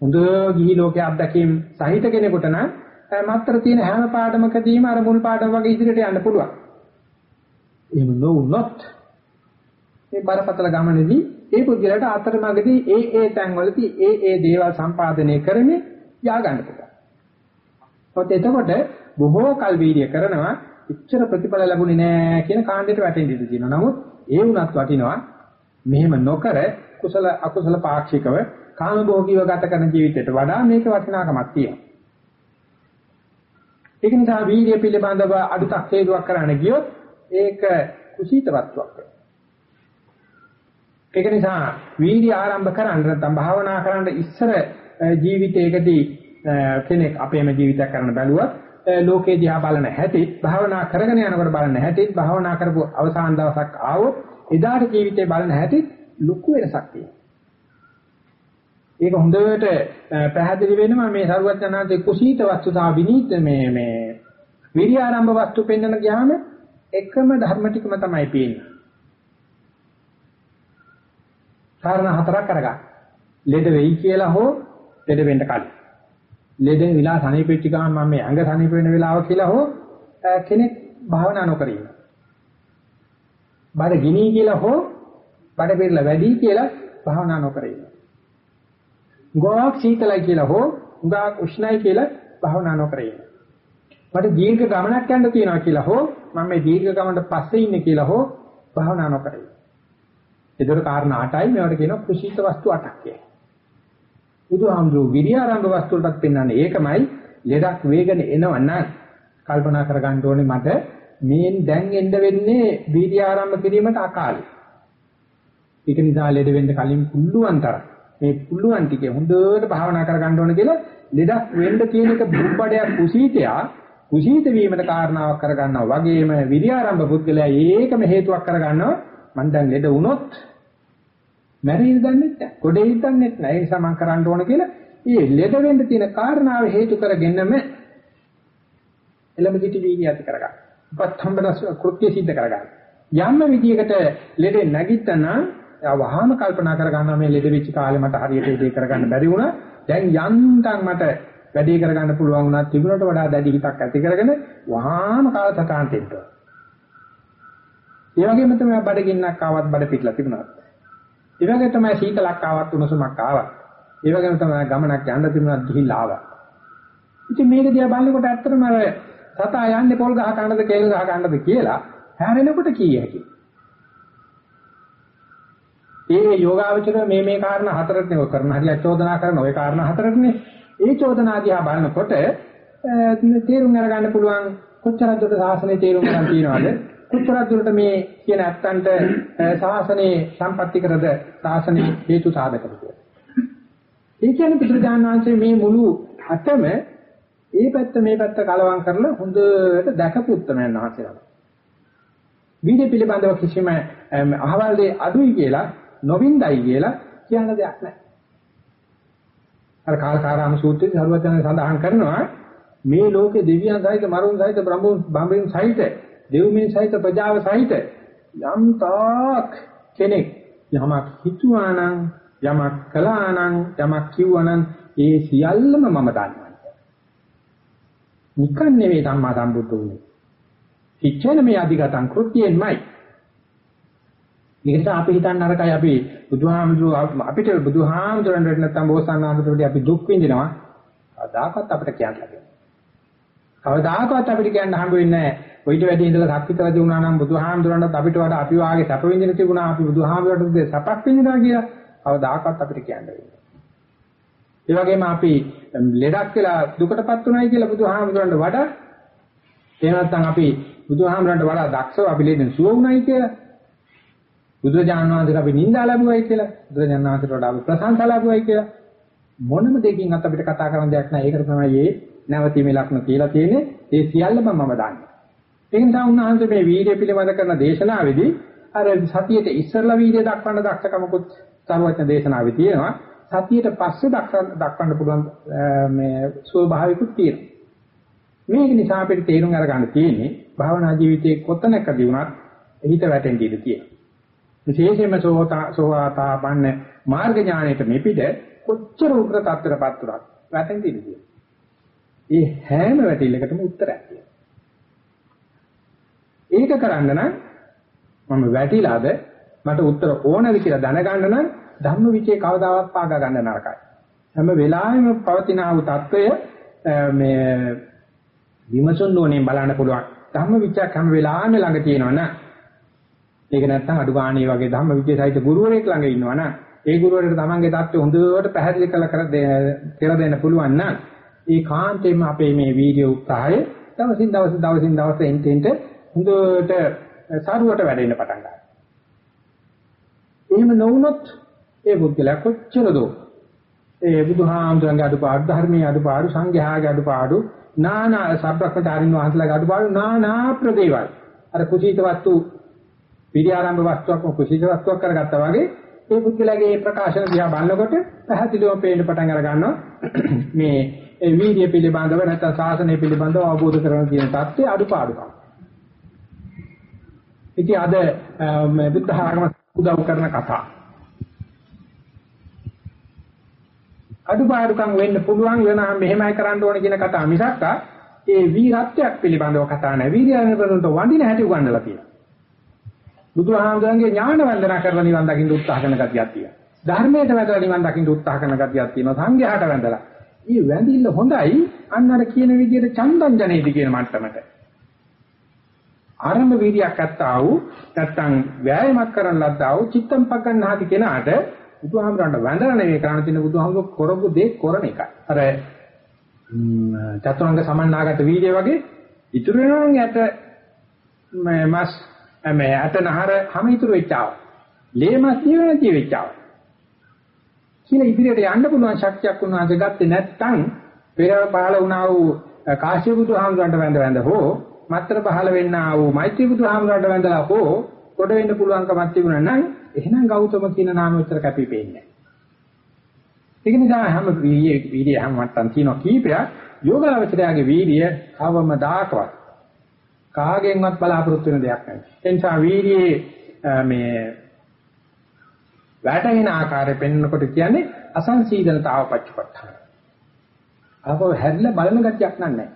හොඳ ගිහි ලෝකයේ අත්දැකීම් සහිත කෙනෙකුට නම් මත්තර තියෙන හැම පාඩමකදීම අර මුල් පාඩම වගේ ඉදිරියට යන්න පුළුවන්. එහෙම නොවුනොත් මේ බරපතල ගමනේදී ඒ පුද්ගලයාට අතරමඟදී ඒ ඒ තැන්වලදී ඒ ඒ දේවල් සම්පාදනය කරමින් යා ගන්න පුළුවන්. ඔත් එතකොට බොහෝ කල් වීර්ය කරනවා ඉච්ඡර ප්‍රතිඵල ලැබුණේ නැහැ කියන කාණ්ඩයට වැටෙන්න ඉඩ තියෙනවා. නමුත් ඒ වුණත් වටිනවා මෙහෙම නොකර කුසල අකුසල පාක්ෂිකව කාමභෝගීව ගත කරන ජීවිතයට වඩා මේක වටිනාකමක් තියෙනවා. ඒක නිසා වීර්ය පිළිබඳව අඩුතක් හේතුවක් කරන්න ගියොත් ඒක කුසීතවත්වක් වෙනවා. ඒක නිසා වීර්ය ආරම්භ කරන්න නැත්නම් භාවනා කරන්න ඉස්සර ජීවිතයකදී කෙනෙක් අපේම ජීවිතයක් කරන්න බැලුවත් ලෝකේ දිහා බලන හැටි භාවනා කරගෙන යනකොට බලන හැටි භාවනා කරපු අවසාන දවසක් ආවොත් එදාට ජීවිතේ බලන හැටි ලොකු වෙනසක් තියෙනවා. ඒක හොඳට පැහැදිලි වෙනවා මේ සරුවචනාංශේ කුසීත වස්තු සහ විනීත මේ මේ විරිය ආරම්භ වස්තු පෙන්වන ගියාම එකම ධර්ම ටිකම තමයි පේන්නේ. කාරණා හතරක් අරගන්න. ලෙඩ වෙයි කියලා හෝ ලෙඩ වෙන්න කලින්. ලෙඩෙන් විලා සනීපෙච්ච ගමන් මම මේ ඇඟ සනීප වෙන වෙලාව කියලා හෝ කෙනෙක් භාවනා නොකර ඉන්නවා. බඩ ගිනි කියලා හෝ බඩ පිරලා වැඩි කියලා භාවනා නොකර ඉන්නවා. ගෝක් සීතලයි කියලා හෝ උගාක් උෂ්ණයි කියලා භාවනා නොකර ඉන්නවා. මට දීර්ඝ ගමනක් යන්න තියෙනවා කියලා හෝ මම මේ දීර්ඝ ගමනට පස්සේ ඉන්නේ කියලා හෝ භාවනා නොකර ඉන්නවා. ඒතර කාරණා 8යි මේවට කියනවා කුසීත වස්තු 8ක් කියලා. බුදුහාමුදුරු විරියාරංග වස්තු වලටත් පෙන්වන්නේ ඒකමයි. ලෙඩක් වේගන එනවනම් කල්පනා කරගන්න ඕනේ මට මේන් දැන් එන්න වෙන්නේ විරියාරම්භ කිරීමට අකාලේ. ඒක නිසා ලෙඩ වෙන්න කලින් පුළුවන් තරම් මේ පුළුවන් ටිකේ හොඳට භාවනා කරගන්න ඕනේ කියලා ලෙඩක් වෙන්න තියෙන එක දුබ්බඩයක් කුසීතයා කුසීත වීමට කාරණාවක් කරගන්නවා. වගේම විරියාරම්භ පුද්ගලයා ඒකම හේතුවක් කරගන්නවා. මම දැන් ලෙඩ වුණොත් මැරෙන්න දන්නේ නැහැ. කොටේ හිටන්නේ නැහැ. ඒ නිසා මම කරන්න ඕන කියලා මේ ලෙඩ වෙන්න තියෙන කාරණාව හේතු කරගෙනම එළඹ සිටි වීර්යය ඇති කරගන්න. උපස්තම්බන කෘත්‍ය සිද්ධ කරගන්න. යම් විදියකට ලෙඩේ නැගිට්ටනම් වහාම කල්පනා කරගන්නවා මේ ලෙඩ වෙච්ච කාලේ මට හරියට ඒ දේ කරගන්න බැරි වුණා. දැන් යන්තම් මට වැඩේ කරගන්න පුළුවන් වුණා තිබුණට වඩා දැඩි හිතක් ඇති කරගෙන වහාම කාලසටහන් දෙන්න. ඒ වගේම තමයි බඩගින්නක් ආවත් බඩ පිටලා තිබුණා. ඒ වගේ තමයි සීතලක් ආවත් උණුසුමක් ආවත්. ඒ වගේම තමයි ගමනක් යන්න තිබුණා ගිහිල්ලා ආවා. ඉතින් මේක දිහා බලනකොට ඇත්තටම අර සතා යන්නේ පොල් ගහ කන්නද කේල් ගහ කන්නද කියලා හැරෙනකොට කී හැකි. ඒ යෝගාවචර මේ මේ කාරණා හතරටනේ ඔය කරන හරියට චෝදනා කරන ඔය කාරණා හතරටනේ. ඒ චෝදනා දිහා බලනකොට තේරුම් අරගන්න පුළුවන් කොච්චර දුරට සාසනේ තේරුම් ගන්න තියනවද කොච්චරක් දුරට මේ කියන ඇත්තන්ට ශාසනයේ සම්පත්‍ති කරද ශාසනයේ හේතු සාධකද කියලා. ඒ කියන්නේ පිටුදාන වංශයේ මේ මුළු අතම ඒ පැත්ත මේ පැත්ත කලවම් කරලා හොඳට දැකපු උත්තරයන් වහන්සේලා. වීඩියෝ පිළිබඳව කිසිම අහවල් දෙයක් අඩුයි කියලා නොවින්දයි කියලා කියන දෙයක් නැහැ. අර කාලකාරාම සූත්‍රයේ සරුවචන සඳහන් කරනවා මේ ලෝකේ දෙවියන් සහිත මරුන් සහිත බ්‍රහ්මයන් බඹයන් සහිත දෙව්මින් සහිත ප්‍රජාව සහිත යම් තාක් කෙනෙක් යමක් හිතුවා නම් යමක් කළා නම් යමක් කිව්වා නම් ඒ සියල්ලම මම දන්නවා. නිකන් නෙවෙයි ධම්මා සම්බුද්ධ වුනේ. ඉච්ඡන මේ අධිගතං කෘත්‍යයෙන්මයි. මේකට අපි හිතන්න අරකයි අපි බුදුහාමුදුරුව අපිට බුදුහාමුදුරන් රැඳ නැත්නම් බෝසත්ණාන්දට අපි දුක් විඳිනවා. අදාකත් අපිට කියන්න ලැබෙනවා. කවදාකවත් අපිට කියන්න හම්බ වෙන්නේ නැහැ. කොයිට වැඩි ඉඳලා සක්විත රජු වුණා නම් බුදුහාමුදුරන්ට අපිට වඩා අපි වාගේ සැප විඳින තිබුණා අපි බුදුහාමුදුරන්ට සැපක් විඳිනවා කියලා කවදාකවත් අපිට කියන්න වෙන්නේ. ඒ වගේම අපි ලෙඩක් වෙලා දුකටපත් උනායි කියලා බුදුහාමුදුරන්ට වඩා එහෙම නැත්නම් අපි බුදුහාමුදුරන්ට වඩා දක්ෂව අපි ලෙඩෙන් සුව උනායි කියලා බුදුරජාණන් වහන්සේට අපි නිඳා ලැබුවයි කියලා බුදුරජාණන් වහන්සේට වඩා අපි ප්‍රශංසා ලැබුවයි කියලා මොනම දෙකින් අත් අපිට කතා කරන්න දෙයක් නැහැ. ඒකට තමයි මේ නැවතීමේ ලක්ෂණ කියලා තියෙන්නේ. ඒ සියල්ලම මම දන්නේ. ඒ නිසා උන්වහන්සේ මේ වීර්ය පිළිබඳ කරන දේශනාවේදී අර සතියේට ඉස්සරලා වීර්ය දක්වන්න දක්ෂකමකුත් සර්වඥ දේශනාවේ තියෙනවා සතියට පස්සේ දක්වන්න පුළුවන් මේ ස්වභාවිකුත් තියෙනවා. මේක නිසා අපිට තේරුම් අරගන්න තියෙන්නේ භාවනා ජීවිතයේ කොතනකදී වුණත් හිත වැටෙන්න ඉඩ තියෙනවා. විශේෂයෙන්ම සෝතා සෝවාතා බන්න මාර්ග ඥාණයට මෙපිට කොච්චර උග්‍ර තත්ත්වයටපත් උනත් වැටෙන්න ඉඩ තියෙනවා. ඒ හැම වැටිල්ලකටම උත්තරයක් තියෙනවා. ඒක කරන්න නම් මම වැටිලාද මට උත්තර ඕනද කියලා දැනගන්න නම් ධම්ම විචේ කවදාවත් පාගා ගන්න නරකයි. හැම වෙලාවෙම පවතින ආ වූ తত্ত্বය මේ විමසුන් නොනේ බලන්න පුළුවන්. ධම්ම විචයක් හැම වෙලාවෙම ළඟ තියෙනවනේ. ඒක නැත්තම් අඩු ගානේ වගේ ධම්ම විචේ සහිත ගුරුවරයෙක් ළඟ ඉන්නවනේ. ඒ ගුරුවරයාට තමන්ගේ தත්ත්වය හොඳට පැහැදිලි කරලා කර කියලා දෙන්න පුළුවන් නම් ඒ කාන්තේම අපේ මේ වීඩියෝ උත්සාහය දවසින් දවස දවසින් දවස එන්ටෙන්ට හොඳට සාරුවට වැඩෙන්න පටන් ගන්නවා. එහෙම නොවුනොත් ඒ බුද්ධලා කොච්චර දෝ ඒ බුදුහාමුදුරන්ගේ අඩුපාඩු ධර්මයේ අඩුපාඩු සංඝයාගේ අඩුපාඩු නානා සබ්‍රක්‍මචාරින් වහන්සේලාගේ අඩුපාඩු නානා ප්‍රදේවල් අර කුසීත වස්තු පිරියාරම්භ වස්තුවක් කුසීත වස්තුවක් කරගත්තා වගේ ඒ බුද්ධලාගේ මේ ප්‍රකාශන දිහා බලනකොට පැහැදිලිවම පේන්න පටන් අර ගන්නවා මේ ඒ වීර්ය පිළිබඳව නැත්නම් ශාසනය පිළිබඳව අවබෝධ කරගන්න තියෙන தත්ත්වය අඩුපාඩුකම්. ඉතින් අද මේ බුද්ධ ආගම උදව් කරන කතා අඩුපාඩුකම් වෙන්න පුළුවන් වෙනා මෙහෙමයි කරන්න ඕන කියන කතාව මිසක් ඒ වීරත්වයක් පිළිබඳව කතා නැහැ. වීර්යයන්වලට වඳින හැටි උගන්වලා තියෙනවා. බුදුහාමුදුරන්ගේ ඥාන වන්දනා කරලා නිවන් දකින්න උත්සාහ කරන ගතියක් තියෙනවා. ධර්මයට වැදලා නිවන් දකින්න උත්සාහ කරන ගතියක් තියෙනවා. සංඝයාට වැඳලා. මේ වැඳිල්ල හොඳයි අන්න අර කියන විදිහට චන්දන් ජනේදි කියන මට්ටමට. ආරම්භ වීර්යයක් ඇත්තා වූ නැත්තම් ව්‍යායාමයක් කරන්න ලද්දා වූ චිත්තම් පග්ගන්නාති කෙනාට බුදුහාමරන්ට වැඳලා නෙවෙයි කරණ තියෙන බුදුහාමර කරපු දේ කරන එකයි. අර චතුරංග සමන්නාගත වීර්ය වගේ ඉතුරු වෙනවා යට මස් මේ අත නහර හැම ඉතුරු වෙච්චාව. ලේ මස් ජීවන ජීවෙච්චාව. කියලා ඉදිරියට යන්න පුළුවන් ශක්තියක් උන්වහන්සේ ගත්තේ නැත්නම් පෙර පහළ වුණා වූ කාශ්‍යප බුදුහාමරන්ට වැඳ වැඳ හෝ මත්තර පහළ වෙන්නා වූ මෛත්‍රී බුදුහාමරන්ට වැඳලා හෝ කොට වෙන්න පුළුවන්කමක් තිබුණා නම් එහෙනම් ගෞතම කියන නාමය විතර කැපිපෙන්නේ නැහැ. ඒක නිසා හැම වීර්ය වීර්ය හැම මට්ටම් තියෙනවා කීපයක් යෝගාවචරයාගේ වීර්ය කවමදාකවත් කාගෙන්වත් බලාපොරොත්තු වෙන දෙයක් නෙවෙයි. ඒ නිසා වීර්යයේ මේ වැටෙන ආකාරය පෙන්වනකොට කියන්නේ අසංසීදනතාව පච්චපට්ඨාන. ආපහු හැරිලා බලන ගතියක් නැහැ.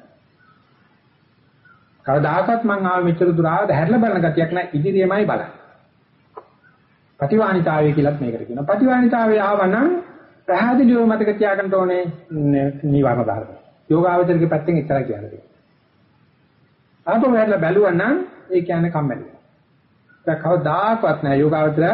කවදාකවත් මං ආව මෙච්චර දුර ආවද හැරිලා බලන ගතියක් නැහැ ඉදිරියමයි බලන්නේ. පටිවාණිතාවය කියලත් මේකට කියනවා. පටිවාණිතාවය ආවනම් පැහැදිලිව මතක තියාගන්න ඕනේ නිවර්ණ ධර්ම. යෝගාවචරගේ පැත්තෙන් ඉතර කියන්නේ. ආපහු හැරිලා බැලුවා නම් ඒ කියන්නේ කම්මැලි. ඒක කවදාකවත් නෑ යෝගාවචර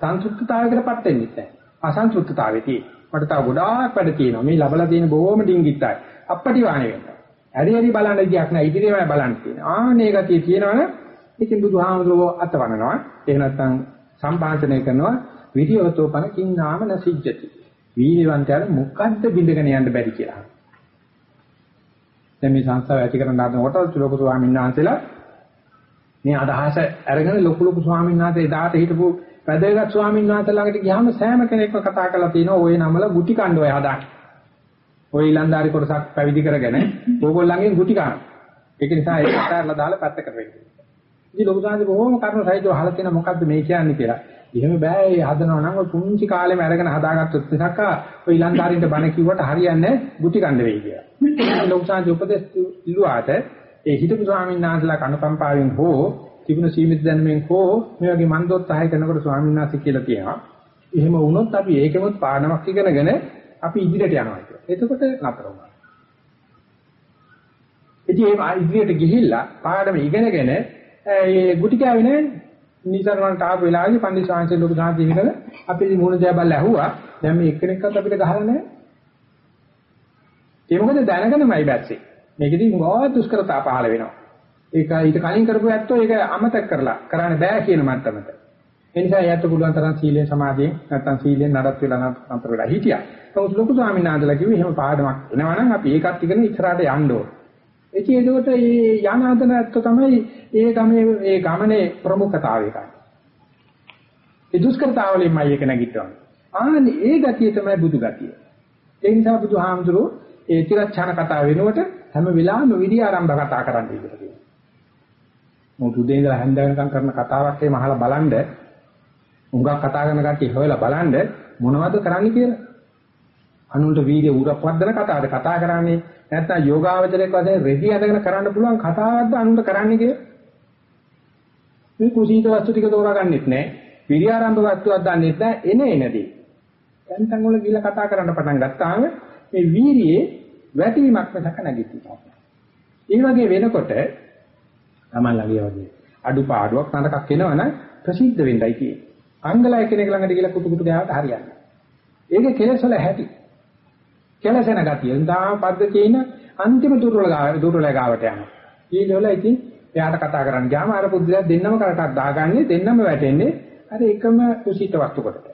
සංසුප්තතාවයකටපත් වෙන්නේ නැහැ. අසංසුප්තතාවෙදී මට තව ගොඩාක් වැඩ තියෙනවා. මේ ලබලා තියෙන බොහොම ඩිංගිත්තයි. අපපටිවාණි වෙන්න. හරි හරි බලන්න විදියක් නෑ. ඉදිරියමයි බලන්න තියෙනවා. ආනේ ගතිය තියෙනවනේ ඉතින් බුදුහාමුදුරුවෝ අතවනනවා. එහෙ නැත්නම් සම්පාදනය කරනවා විරියවතෝපන කින්නාම නසිජ්ජති. වීර්යවන්තයාට මොකද්ද බින්දගෙන යන්න බැරි කියලා. දැන් මේ සංස්ථාව ඇති කරන දානකොට ලොකු ස්වාමීන් වහන්සේලා මේ අදහස අරගෙන ලොකු ලොකු ස්වාමීන් වහන්සේ එදාට හිටපු වැදගත් ස්වාමීන් වහන්සේ ළඟට ගියාම සෑම කෙනෙක්ම කතා කරලා තියෙනවා ওই නමල ගුටි කණ්ඩ ඔය හදාන්න. ওই ඊලන්දාරි කොටසක් පැවිදි කරගෙන ඕගොල්ලන්ගෙන් ගුටි කනවා. ඒක නිසා ඒක අතාරලා දාලා පැත්තකට වෙන්න. ඉතින් ලොකු සාන්ති බොහොම කර්ම සහිතව අහලා තියෙන මොකද්ද මේ කියන්නේ කියලා. එහෙම බෑ ඒ හදනවා නම් ඔය පුංචි කාලෙම අරගෙන හදාගත්තොත් මිසක් ඔය ඊලන්දාරින්ට බණ කිව්වට හරියන්නේ ගුටි කණ්ඩ වෙයි කියලා. ලොකු සාන්ති උපදෙස් ඉල්ලුවාට ඒ හිටපු ස්වාමීන් වහන්සේලා කනුකම්පාවෙන් හෝ තිබුණ සීමිත දැනුමෙන් හෝ මේ වගේ මන්දෝත්සහය කරනකොට ස්වාමීන් වහන්සේ කියලා කියනවා. එහෙම වුණොත් අපි ඒකෙමුත් පාඩමක් ඉගෙනගෙන අපි ඉදිරියට යනවා කියලා. එතකොට නතර වුණා. ඉතින් ඒ ඉදිරියට ගිහිල්ලා පාඩම ඉගෙනගෙන ඒ ගුටි කෑවේ නෑනේ. නිසරණට ආපු වෙලාවේ පන්දි ශාන්සේ ලොකු සාන්ති ඉගෙන අපි මුණ දැබල් ඇහුවා. දැන් මේ එක්කෙනෙක්වත් අපිට ගහලා නෑ. ඒ මොකද දැනගෙනමයි බැස්සේ. මේකෙදි මොකවත් දුෂ්කරතා පහළ වෙනවා. ඒක ඊට කලින් කරපු ඇත්තෝ ඒක අමතක කරලා කරන්න බෑ කියන මට්ටමට. ඒ නිසා යැත්තු පුළුවන් තරම් සීලෙන් සමාධියෙන් නැත්තම් සීලෙන් නඩත් වෙලා නතර වෙලා හිටියා. නමුත් ලොකු ස්වාමීන් වහන්සේලා කිව්වේ එහෙම පාඩමක් එනවනම් අපි ඒකත් ඉගෙන ඉස්සරහට යන්න ඕන. ඉතින් ඒකට මේ යන හදන ඇත්ත තමයි ඒ ගමේ ඒ ගමනේ ප්‍රමුඛතාවය ගන්න. ඒ දුෂ්කරතාවලින්මයි ඒක නැගිටවන්නේ. ආනේ ඒ ගතිය තමයි බුදු ගතිය. ඒ නිසා බුදුහාමුදුරුවෝ ඒ තිරච්ඡාන කතාව වෙනුවට හැම වෙලාවෙම විදි ආරම්භ කතා කරන්න ඉකියලා කියනවා. මොකද උදේ ඉඳලා හැන්ද වෙනකම් කරන කතාවක් එහෙම අහලා බලන්න උංගක් කතා කරන කට්ටිය හොයලා බලන්න මොනවද කරන්නේ කියලා. අනුන්ට වීර්ය උරප්පවද්දන කතාවද කතා කරන්නේ නැත්නම් යෝගාවචරයක් වශයෙන් රෙදි අදගෙන කරන්න පුළුවන් කතාවක්ද අනුන්ට කරන්නේ කියලා. මේ කුසීත වස්තු ටික තෝරාගන්නෙත් නැහැ. විරියාරම්භ වස්තුවක් දන්නෙත් නැහැ. එන එනදී. දැන් තන් වල ගිහලා කතා කරන්න පටන් ගත්තාම මේ වීරියේ වැටීමක් නැසක නැගිටිනවා. ඒ වගේ වෙනකොට තමන් ළඟේ වගේ අඩුපාඩුවක් නරකක් එනවනම් ප්‍රසිද්ධ වෙන්නයි කියන්නේ. අංගලයි කෙනෙක් ළඟට ගිහලා කුතු කුතු ගාවට හරියන්නේ. ඒකේ කෙලෙස් වල හැටි. කෙලසෙන ගතිය. දාම පද්ධතියින අන්තිම දුර්වල ගාව දුර්වල ගාවට යනවා. ඊළවල ඉතින් එයාට කතා කරන්න ගියාම අර පුදුලක් දෙන්නම කරටක් දාගන්නේ දෙන්නම වැටෙන්නේ අර එකම කුසීත වස්තු කොටට.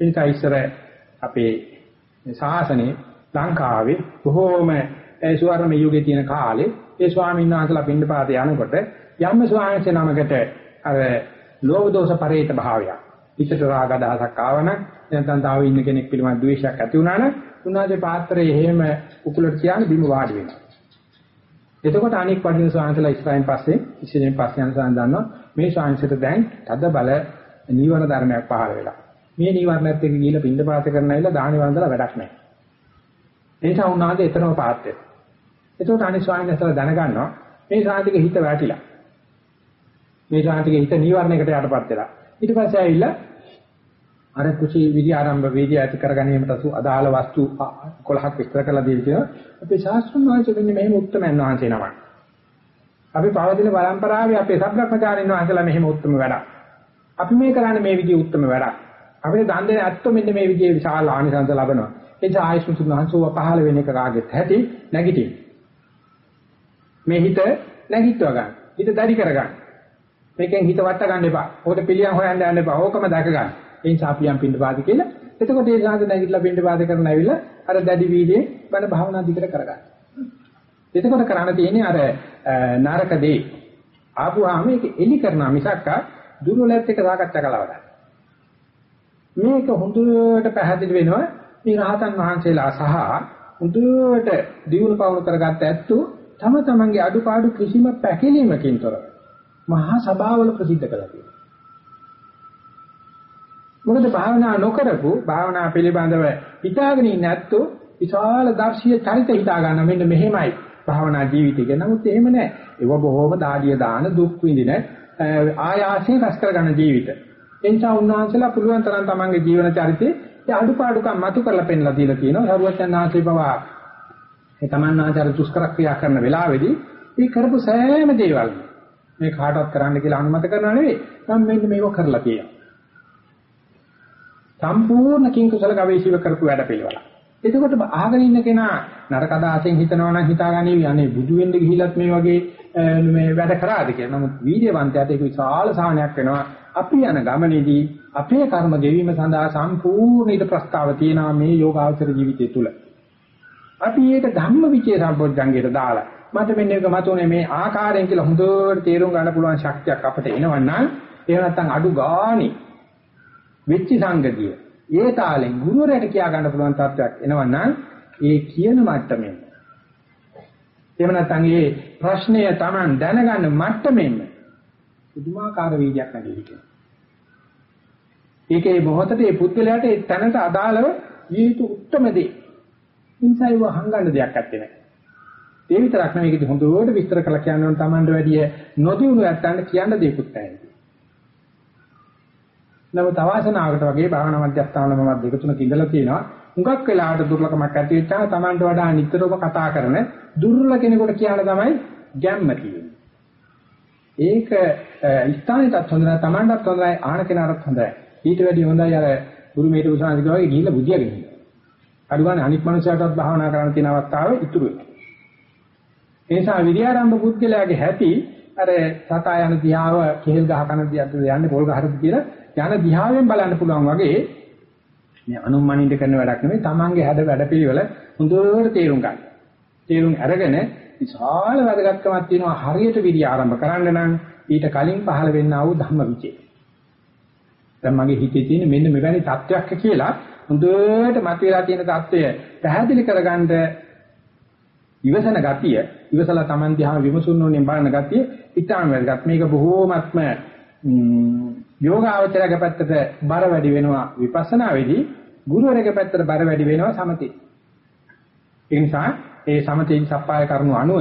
ඒක ඉස්සර අපේ ශාසනයේ ලංකාවේ බොහෝම ඒ ස්වර්ණ යුගයේ තියෙන කාලේ ඒ ස්වාමීන් වහන්සේලා පින්නපාතේ යනකොට යම්ම ස්වාමීන් වහන්සේ නමකට අර ලෝභ දෝෂ පරේත භාවයක්. පිටට රාග දහසක් ආවනම් නැත්නම් තාම ඉන්න කෙනෙක් පිළිබඳ ද්වේෂයක් ඇති වුණා නම් උන්වහන්සේ පාත්‍රයේ එහෙම උකුලට තියාගෙන බිම වාඩි වෙනවා. එතකොට අනික් වඩින ස්වාමීන්සලා ඉස්රායින් පස්සේ ඉස්රායින් පස්සේ යන ස්වාමීන් දන්නවා මේ ස්වාමීන්සට දැන් තද බල නීවරණ ධර්මයක් පහළ වෙලා. මේ නීවරණත් එක්ක ගිහිල්ලා පින්දපාත කරන්න ඇවිල්ලා දාහනේ වන්දලා වැඩක් නැහැ. ඒ නිසා උන්වහන්සේ එතරම් පාත් වෙනවා. එතකොට අනිත් ස්වාමීන් වහන්සේලා දැනගන්නවා මේ සාන්තික හිත වැටිලා. මේ සාන්තික හිත නීවරණයකට යටපත් වෙලා. ඊට පස්සේ ඇවිල්ලා අර කුසී විදි ආරම්භ වේදී ඇති කර ගැනීමට අදාළ වස්තු 11ක් විස්තර කරලා දීලා අපේ ශාස්ත්‍රඥ වහන්සේ මෙන්න මෙහෙම උත්තරමයන් වහන්සේ නමක්. අපි පවතින පරම්පරාවේ අපේ සබ්‍රක්‍මචාරින් වහන්සේලා මෙහෙම උත්තරම වැඩක්. අපි මේ කරන්නේ මේ විදිහේ උත්තරම වැඩක්. අපිට දන් දෙන ඇත්තෝ මෙන්න මේ විදිහේ විශාල ආනිසංස ලබනවා. ඒ නිසා ආයසුතුන් වහන්සේව පහළ වෙන එක කාගෙත් ඇති නැගිටින්. මේ හිත නැගිටව ගන්න. හිත දැඩි කර ගන්න. මේකෙන් හිත වට ගන්න එපා. ඕකට පිළියම් හොයන්න යන්න එපා. ඕකම දැක ගන්න. ඒ නිසා අපි යම් පින්ඩපාත කියලා. එතකොට ඒ සාධ නැගිටලා පින්ඩපාත කරන ඇවිල්ලා අර දැඩි වීර්යයෙන් බණ භාවනා දිගට කරගන්න. එතකොට කරණ තියෙන්නේ අර නරක දේ ආපුවාම මේක එලි කරනා මිසක් දුර්වලත් එක්ක සාකච්ඡා කළා මේක හොඳට පැහැදිලි වෙනවා මේ රහතන් වහන්සේලා සහ හොඳට දියුණු පවුණු කරගත්ත ඇත්තෝ තම තමන්ගේ අඩුපාඩු කිසිම පැකිලීමකින් තොර මහා සභාවල ප්‍රසිද්ධ කළා කියනවා. මොකද භාවනා නොකරපු භාවනා පිළිබඳව හිතාගෙන ඉන්නේ නැත්තෝ විශාල දර්ශීය චරිත හිතා ගන්න මෙන්න මෙහෙමයි භාවනා ජීවිතය ගැන. නමුත් එහෙම නැහැ. ඒව බොහොම දාඩිය දාන දුක් විඳින ආයාසයෙන් රැස් කරගන්න ජීවිත. එනිසා උන්වහන්සේලා පුළුවන් තරම් තමන්ගේ ජීවන චරිතේ ඒ අඩුපාඩුකම් මතු කරලා පෙන්නලා දීලා තියෙනවා. සරුවචන් ආශ්‍රේ පවා ඒ තමන් ආචාර දුෂ්කර ක්‍රියා කරන වෙලාවේදී මේ කරපු සෑම දේවල් මේ කාටවත් කරන්න කියලා අනුමත කරනවා නෙවෙයි. මම මෙන්න මේක කරලා තියෙනවා. සම්පූර්ණ කිංකුසල ගවේෂීව කරපු වැඩ පිළිවෙල. එතකොට අහගෙන ඉන්න කෙනා නරක අදහසෙන් හිතනවා නම් හිතාගන්නේ අනේ බුදු වෙන්න ගිහිලත් මේ වගේ මේ වැඩ කරාද කියලා. නමුත් වීර්යවන්තයාට ඒක විශාල සාහනයක් වෙනවා. අපි යන ගමනේදී අපේ කර්ම ගෙවීම සඳහා සම්පූර්ණ ඊට ප්‍රස්තාව තියෙනවා මේ යෝගාවචර ජීවිතය තුළ. අපි ඒක ධම්ම විචේ සම්පෝඥංගයට දාලා මට මෙන්න එක මතුනේ මේ ආකාරයෙන් කියලා හොඳට තේරුම් ගන්න පුළුවන් ශක්තියක් අපිට එනවනම් එහෙම නැත්නම් අඩු ගානේ වෙච්ච සංගතිය ඒ තාලෙන් ගුරුවරයාට කියා ගන්න පුළුවන් තත්ත්වයක් එනවනම් ඒ කියන මට්ටමෙන් එහෙම නැත්නම් ඒ ප්‍රශ්නය Taman දැනගන්න මට්ටමෙන් පුදුමාකාර වීර්යයක් නැගෙන්නේ. ඒකේ මොහොතේ මේ පුද්ගලයාට ඒ තැනට අදාළව ජීවිත උත්තරම දේ. ඉන්සයිව හංගන්න දෙයක් නැත්තේ නෑ. ඒ විතරක් නෙවෙයි ඒක හොඳට විස්තර කරලා කියන්න Tamanට වැඩිය නොදියුණු නැත්තන්ට කියන්න දෙයක්වත් නැහැ. නමුත් අවාසනාවකට වගේ භාවනා මධ්‍යස්ථාන මම දෙක තුනක ඉඳලා තියෙනවා. හුඟක් වෙලාවට දුර්ලභමක් ඇති වෙච්චා Tamanට වඩා නිතරම කතා කරන දුර්ලභ කෙනෙකුට කියලා තමයි ගැම්ම කියන්නේ. ඒක ස්ථානෙටත් හොඳ නැහැ Tamanටත් හොඳයි ආන කෙනාටත් හොඳයි. ඊට වැඩිය හොඳයි අර ගුරු මේට උසාවිද වගේ ගිහිල්ලා බුදියාගෙන ඉන්න. අනුගානේ අනික් මනුස්සයටත් භාවනා කරන්න තියෙන අවස්ථාවේ ඉතුරු වෙනවා. ඒ නිසා විරියාරම්භ පුද්ගලයාගේ හැටි අර සතා යන දිහාව කෙහෙල් ගහ කන දිහාට යන්නේ පොල් ගහට කියලා යන දිහාවෙන් බලන්න පුළුවන් වගේ මේ අනුමානින්ද කරන වැඩක් නෙමෙයි තමන්ගේ හැඩ වැඩපිළිවෙල හොඳට තේරුම් ගන්න. තේරුම් අරගෙන විශාල වැඩගත්කමක් තියෙනවා හරියට විරිය ආරම්භ කරන්න නම් ඊට කලින් පහළ වෙන්නා වූ ධම්ම විචේ. දැන් මගේ හිතේ තියෙන මෙන්න මෙවැනි தත්වයක් කියලා හොඳට මතුවලා තියෙන தත්වය පැහැදිලි කරගන්න ඉවසන ගතිය ඉවසලා Taman දිහා විමසුන්න ඕනේ බලන ගතිය ඊටාම වැදගත්. මේක බොහෝමත්ම යෝගාවචරයේ පැත්තට බර වැඩි වෙනවා විපස්සනා වෙදී ගුරුවරගේ පැත්තට බර වැඩි වෙනවා සමතේ. ඒ නිසා ඒ සමතේන් සප්පාය කරනු අනුව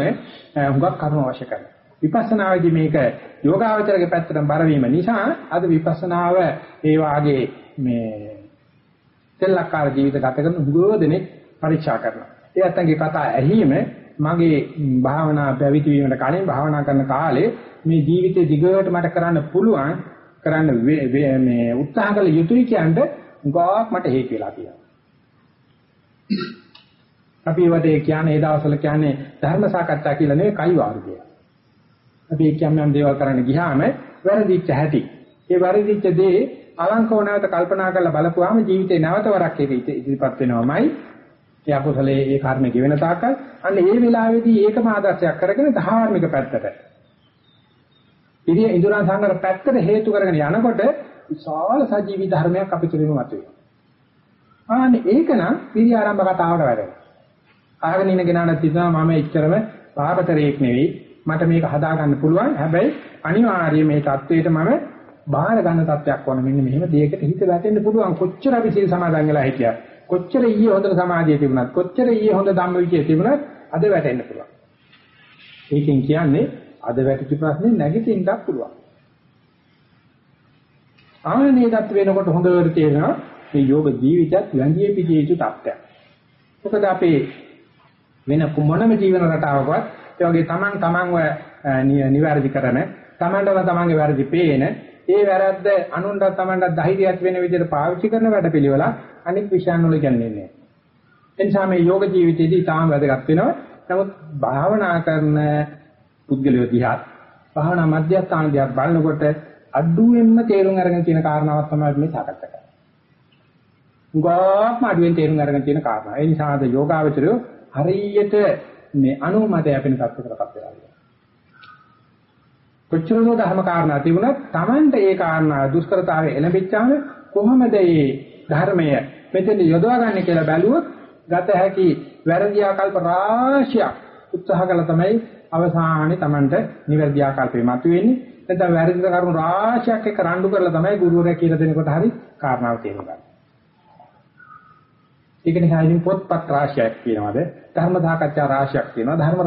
හුඟක් කරුණු අවශ්‍ය කරනවා. විපස්සනාවේදී මේක යෝගාවචරයේ පැත්තට බර වීම නිසා අද විපස්සනාව ඒ වාගේ මේ සෙල්ලක්කාර ජීවිත ගත කරන හුඟ දෙනෙක් පරීක්ෂා කරනවා. ඒ අත්තන්ගේ කතා ඇහිීම මගේ භාවනා පැවිදි වීමට කලින් භාවනා කරන කාලේ මේ ජීවිතේ දිගට මට කරන්න පුළුවන් කරන්න මේ උත්සාහ කළ යුතුයි කියන්න ගාක් මට හේතු වෙලා තියෙනවා. අපි වදේ කියන්නේ ඒ දවස්වල කියන්නේ ධර්ම සාකච්ඡා කියලා නෙවෙයි කයි වාරු කියලා. අපි කියම් යම් දේවල් කරන්න ගියාම වැරදිච්ච හැටි. ඒ වැරදිච්ච දේ අලංකව නැවත කල්පනා කරලා බලපුවාම ජීවිතේ නැවත වරක් ඒක ඉදිරිපත් වෙනවමයි. ඒ අකුසලයේ ඒ කර්ම ගෙවෙන තාක්කල් අන්න ඒ වෙලාවේදී ඒකම ආදර්ශයක් කරගෙන ධාර්මික පැත්තට. ඉතින් ඉඳුරන් සංගර පැත්තට හේතු කරගෙන යනකොට විශාල සජීවී ධර්මයක් අපි තුලින් මතුවේ. අනේ ඒකනම් පිරි ආරම්භ කතාවට වැඩේ. අහගෙන ඉන්න කෙනාට හිතනවා මම එච්චරම පාපතරයෙක් නෙවෙයි. මට මේක හදා ගන්න පුළුවන්. හැබැයි අනිවාර්යයෙන් මේ தത്വයට මම බාහිර ගන්න තත්වයක් වුණා මෙන්න මෙහෙම දෙයකට හිත වැටෙන්න පුළුවන්. කොච්චර අපි සීල් සමාදන් වෙලා හිටියත්. කොච්චර ඊයේ හොඳ සමාධිය තිබුණත්, කොච්චර ඊයේ හොඳ ධම්මවිචය තිබුණත් අද වැටෙන්න පුළුවන්. ඒකෙන් කියන්නේ අද වැටිච්ච ප්‍රශ්නේ නැගිටින්නත් පුළුවන්. ආනනේ දත් වෙනකොට හොඳට තේරෙනවා මේ යෝග ජීවිතයත් වැඳියේ පිටියේ යුතු තත්ත්වයක්. මොකද අපේ වෙන මොනම ජීවන රටාවකවත් ඒ වගේ Taman Tamanව නිවැරදි කරන Tamanටව Tamanගේ වැරදි පේන ඒ වැරද්ද අනුන්ට Tamanට ධෛර්යයක් වෙන විදිහට පාවිච්චි කරන වැඩපිළිවෙල අනික් විෂයන් වල කියන්නේ නැහැ. ඒ නිසා මේ යෝග ජීවිතයේදී තාම වැදගත් වෙනවා. නමුත් භාවනා කරන පුද්ගලයෝ දිහා භාවනා මධ්‍යස්ථාන දිහා බලනකොට අඩුවෙන්ම තේරුම් අරගෙන තියෙන කාරණාවක් තමයි මේ සාකච්ඡා කරන්නේ. උගාත්ම අඩුවෙන් තේරුම් අරගෙන තියෙන කාරණා. ඒ නිසා අද යෝගාවචරය හරියට මේ අනුමතය අපින තත්ත්වයකටපත් වෙලා ඉන්නවා. කොච්චරනෝ ධර්ම කාරණා තිබුණත් Tamante ඒ කාරණා දුෂ්කරතාවයේ එළඹිච්චාම කොහොමද මේ ධර්මය මෙතන යොදවා ගන්න කියලා බැලුවොත් ගත හැකි වැරදි ආකල්ප රාශියක් උත්සාහ කළා තමයි අවසානයේ Tamante නිවැරදි ආකල්පේ මතුවෙන්නේ. නැත්නම් වැරදි කරුණු රාශියක් එක්ක රණ්ඩු කරලා තමයි ගුරුවරයා කියලා දෙනකොට හරි කාරණාව තේරුම් ගන්න. ඒක නිසා ඉතින් පොත්පත් රාශියක් කියනවාද ධර්ම සාකච්ඡා රාශියක් තියෙනවා ධර්ම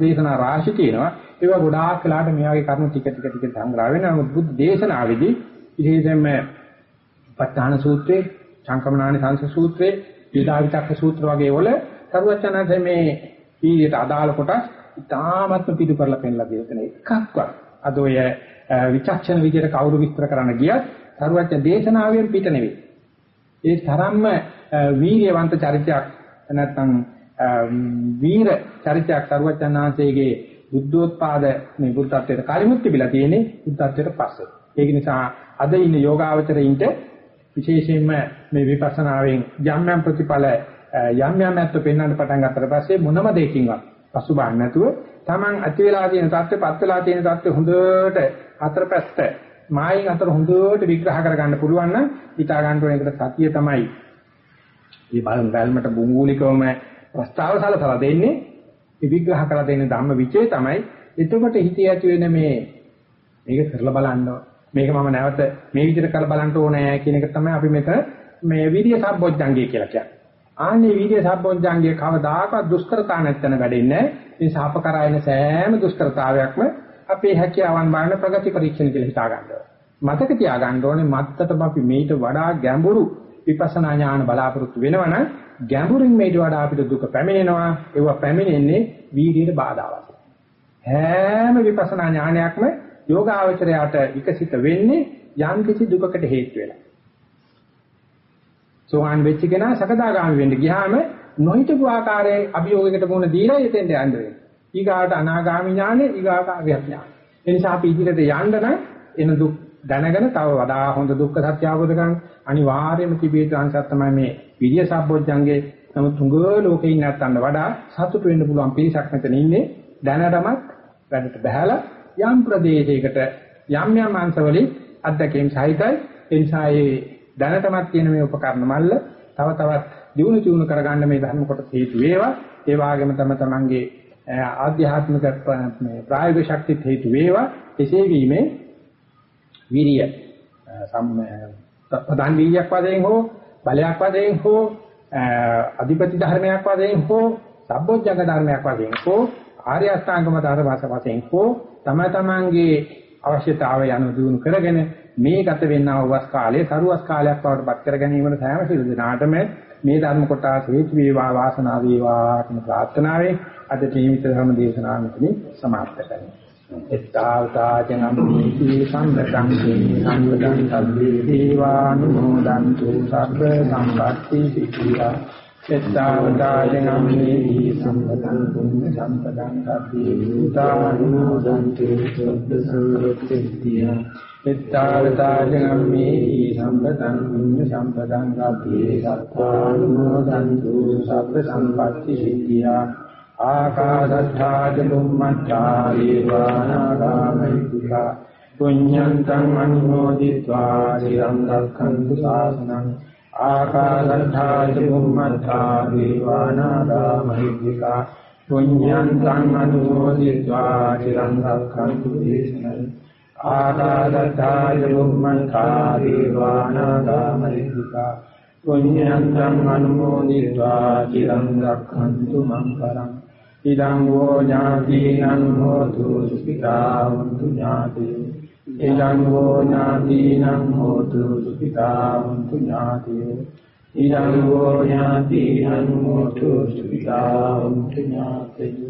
දේශනා රාශි තියෙනවා ඒවා ගොඩාක් වෙලාට මේ වගේ කරුණු ටික ටික ටික සංග්‍රහ වෙනවා නමුත් බුද්ධ දේශනාවේදී විශේෂයෙන්ම ප ဋ ාණ සූත්‍රයේ සංකමනානි සංස සූත්‍රයේ විදාවිතක්ක සූත්‍ර වගේ වල සරුවචනන්සේ මේ ඊට අදාළ කොටස් ඉතාමත්ම පිටු කරලා පෙන්නලා දෙන එකක්වත් අද ඔය විචක්ෂණ විදියට කවුරු විස්තර කරන්න ගියත් සරුවචන දේශනාවෙන් පිට නෙවෙයි ඒ තරම්ම වීර්යවන්ත චරිතයක් නැත්නම් වීර චරිතයක් සරුවචනාංශයේ බුද්ධෝත්පාද මේ බුද්ධත්වයට කලිමුත් තිබිලා තියෙන්නේ බුද්ධත්වයට පස්සේ. ඒක නිසා අද ඉන්න යෝගාවචරයින්ට විශේෂයෙන්ම මේ විපස්සනාවෙන් යම් යම් ප්‍රතිඵල යම් යම් අත්ව පෙන්වන්න පටන් ගත්තට පස්සේ මොනම දෙයකින්වත් පසුබාන්න නැතුව Taman ඇති වෙලා තියෙන தත්ත්වෙ පත් වෙලා තියෙන தත්ත්වෙ හොඳට අතරපැත්ත මායින් අතර හොඳට විග්‍රහ කරගන්න පුළුවන් නම් හිතා ගන්න ඕන එකට සතිය තමයි. මේ බලන් බැලමට බුංගුලිකවම ප්‍රස්තාව සලසලා දෙන්නේ. ඒ විග්‍රහ කරලා දෙන ධම්ම විචේ තමයි. එතකොට හිතේ ඇති වෙන මේ මේක කරලා බලන්න මේක මම නැවත මේ විදිහට කරලා බලන්න ඕනේ කියන එක තමයි අපි මෙතන මේ විරිය සම්බොජ්ජංගය කියලා කියන්නේ. ආන්නේ විරිය සම්බොජ්ජංගය කවදාකවත් දුෂ්කරතා නැත්තන වැඩෙන්නේ මේ සාප කරායන සෑම දුෂ්කරතාවයක්ම අපේ හැකියාවන් බලන ප්‍රගති පරීක්ෂණ කියලා හිතා ගන්නවා. මතක තියාගන්න ඕනේ මත්තටම අපි මේට වඩා ගැඹුරු විපස්සනා ඥාන බලාපොරොත්තු වෙනවනම් ගැඹුරින් මේට වඩා අපිට දුක පැමිණෙනවා ඒව පැමිණෙන්නේ වීර්යයට බාධාවක් හැම විපස්සනා ඥානයක්ම යෝගාවචරයට විකසිත වෙන්නේ යම් කිසි දුකකට හේතු වෙලා. සෝවාන් වෙච්ච කෙනා සකදාගාමි වෙන්න ගියාම නොහිතපු ආකාරයේ අභියෝගයකට මුහුණ දීලා එතෙන්ට යන්න වෙනවා. ඊගාට අනාගාමි ඥානෙ ඊගාට අවිඥාන. ඒ නිසා අපි ඉදිරියට යන්න නම් එන දුක් දැනගෙන තව වඩා හොඳ දුක්ඛ සත්‍ය අවබෝධ කරගන්න. අනිවාර්යයෙන්ම තිබේ ත්‍ංශත් තමයි මේ විද්‍ය සම්බොජ්ජංගේ නමුත් තුඟ ලෝකේ ඉන්න නැත්තන්න වඩා සතුට වෙන්න පුළුවන් පිරිසක් මෙතන ඉන්නේ. දැනටමත් වැඩට බහැලා යම් ප්‍රදේශයකට යම් යම් අංශවලින් අධ්‍යක්ෂයෙන් සහිතයි ඒ නිසා මේ දැනටමත් තියෙන මේ උපකරණ මල්ල තව තවත් දියුණු දියුණු කරගන්න මේ ධර්ම කොට හේතු වේවා. ඒ වගේම තම තමන්ගේ ආධ්‍යාත්මික මේ ප්‍රායෝගික ශක්තිය හේතු වේවා. එසේ වීමේ විරිය ප්‍රධාන වීර්යයක් වශයෙන් හෝ බලයක් වශයෙන් හෝ අධිපති ධර්මයක් වශයෙන් හෝ සබ්බෝධ්‍යංග ධර්මයක් වශයෙන් හෝ ආර්ය අෂ්ටාංගම ධර්ම වශයෙන් හෝ තම තමන්ගේ අවශ්‍යතාවය යන දිනු කරගෙන මේ ගත වෙන්නා වූ වස් කාලයේ සරුවස් කාලයක් බවට පත් කර ගැනීමට සෑම සිළු දිනාටම මේ ධර්ම කොටස හේතු වේවා වාසනාව වේවා කියන ප්‍රාර්ථනාවෙන් අද ජීවිත ධර්ම දේශනාව මෙතනින් සමාප්ත කරනවා එත්තාවතාචනම්පීති සම්පතං සම්පතං සබ්බේ දීවානුමෝදන්තු සබ්බ සම්පත්ති සිද්ධියා එත්තාවතාජනම්මේහි සම්පතං පුඤ්ඤ සම්පතං අපේ විතානුදන්ති සබ්බ සංරක්ඛිතිය එත්තාවතාජනම්මේහි සම්පතං පුඤ්ඤ සම්පතං අපේ සත්තානුදන්තු සබ්බ සම්පත්ති සිද්ධිය ආකාශත්ථාජ බුම්මච්ඡා ඒවානාගාමිකුඛ පුඤ්ඤන්තං අනුමෝදිत्वा চিරං රක්ඛන්තු සාසනං ආකාදත්තාච බුම්මත්තා දීවානාදා මහිද්దికා පුඤ්ඤං සං අනුමෝදිत्वा චිරං රක්ඛන්තු දේශනං ආකාදත්තාච බුම්මත්තා දීවානාදා මහිද්దికා පුඤ්ඤං සං අනුමෝදිत्वा චිරං රක්ඛන්තු මං කරං ඉදං වෝ ඥාතිනං හෝතු සුඛිතා වന്തു ඥාතිනං ඉදං වූ ඥාතිනං හෝතු සුඛිතාන්තු ඥාතිය ඉදං වූ ඥාතිනං හෝතු සුඛිතාන්තු ඥාතිය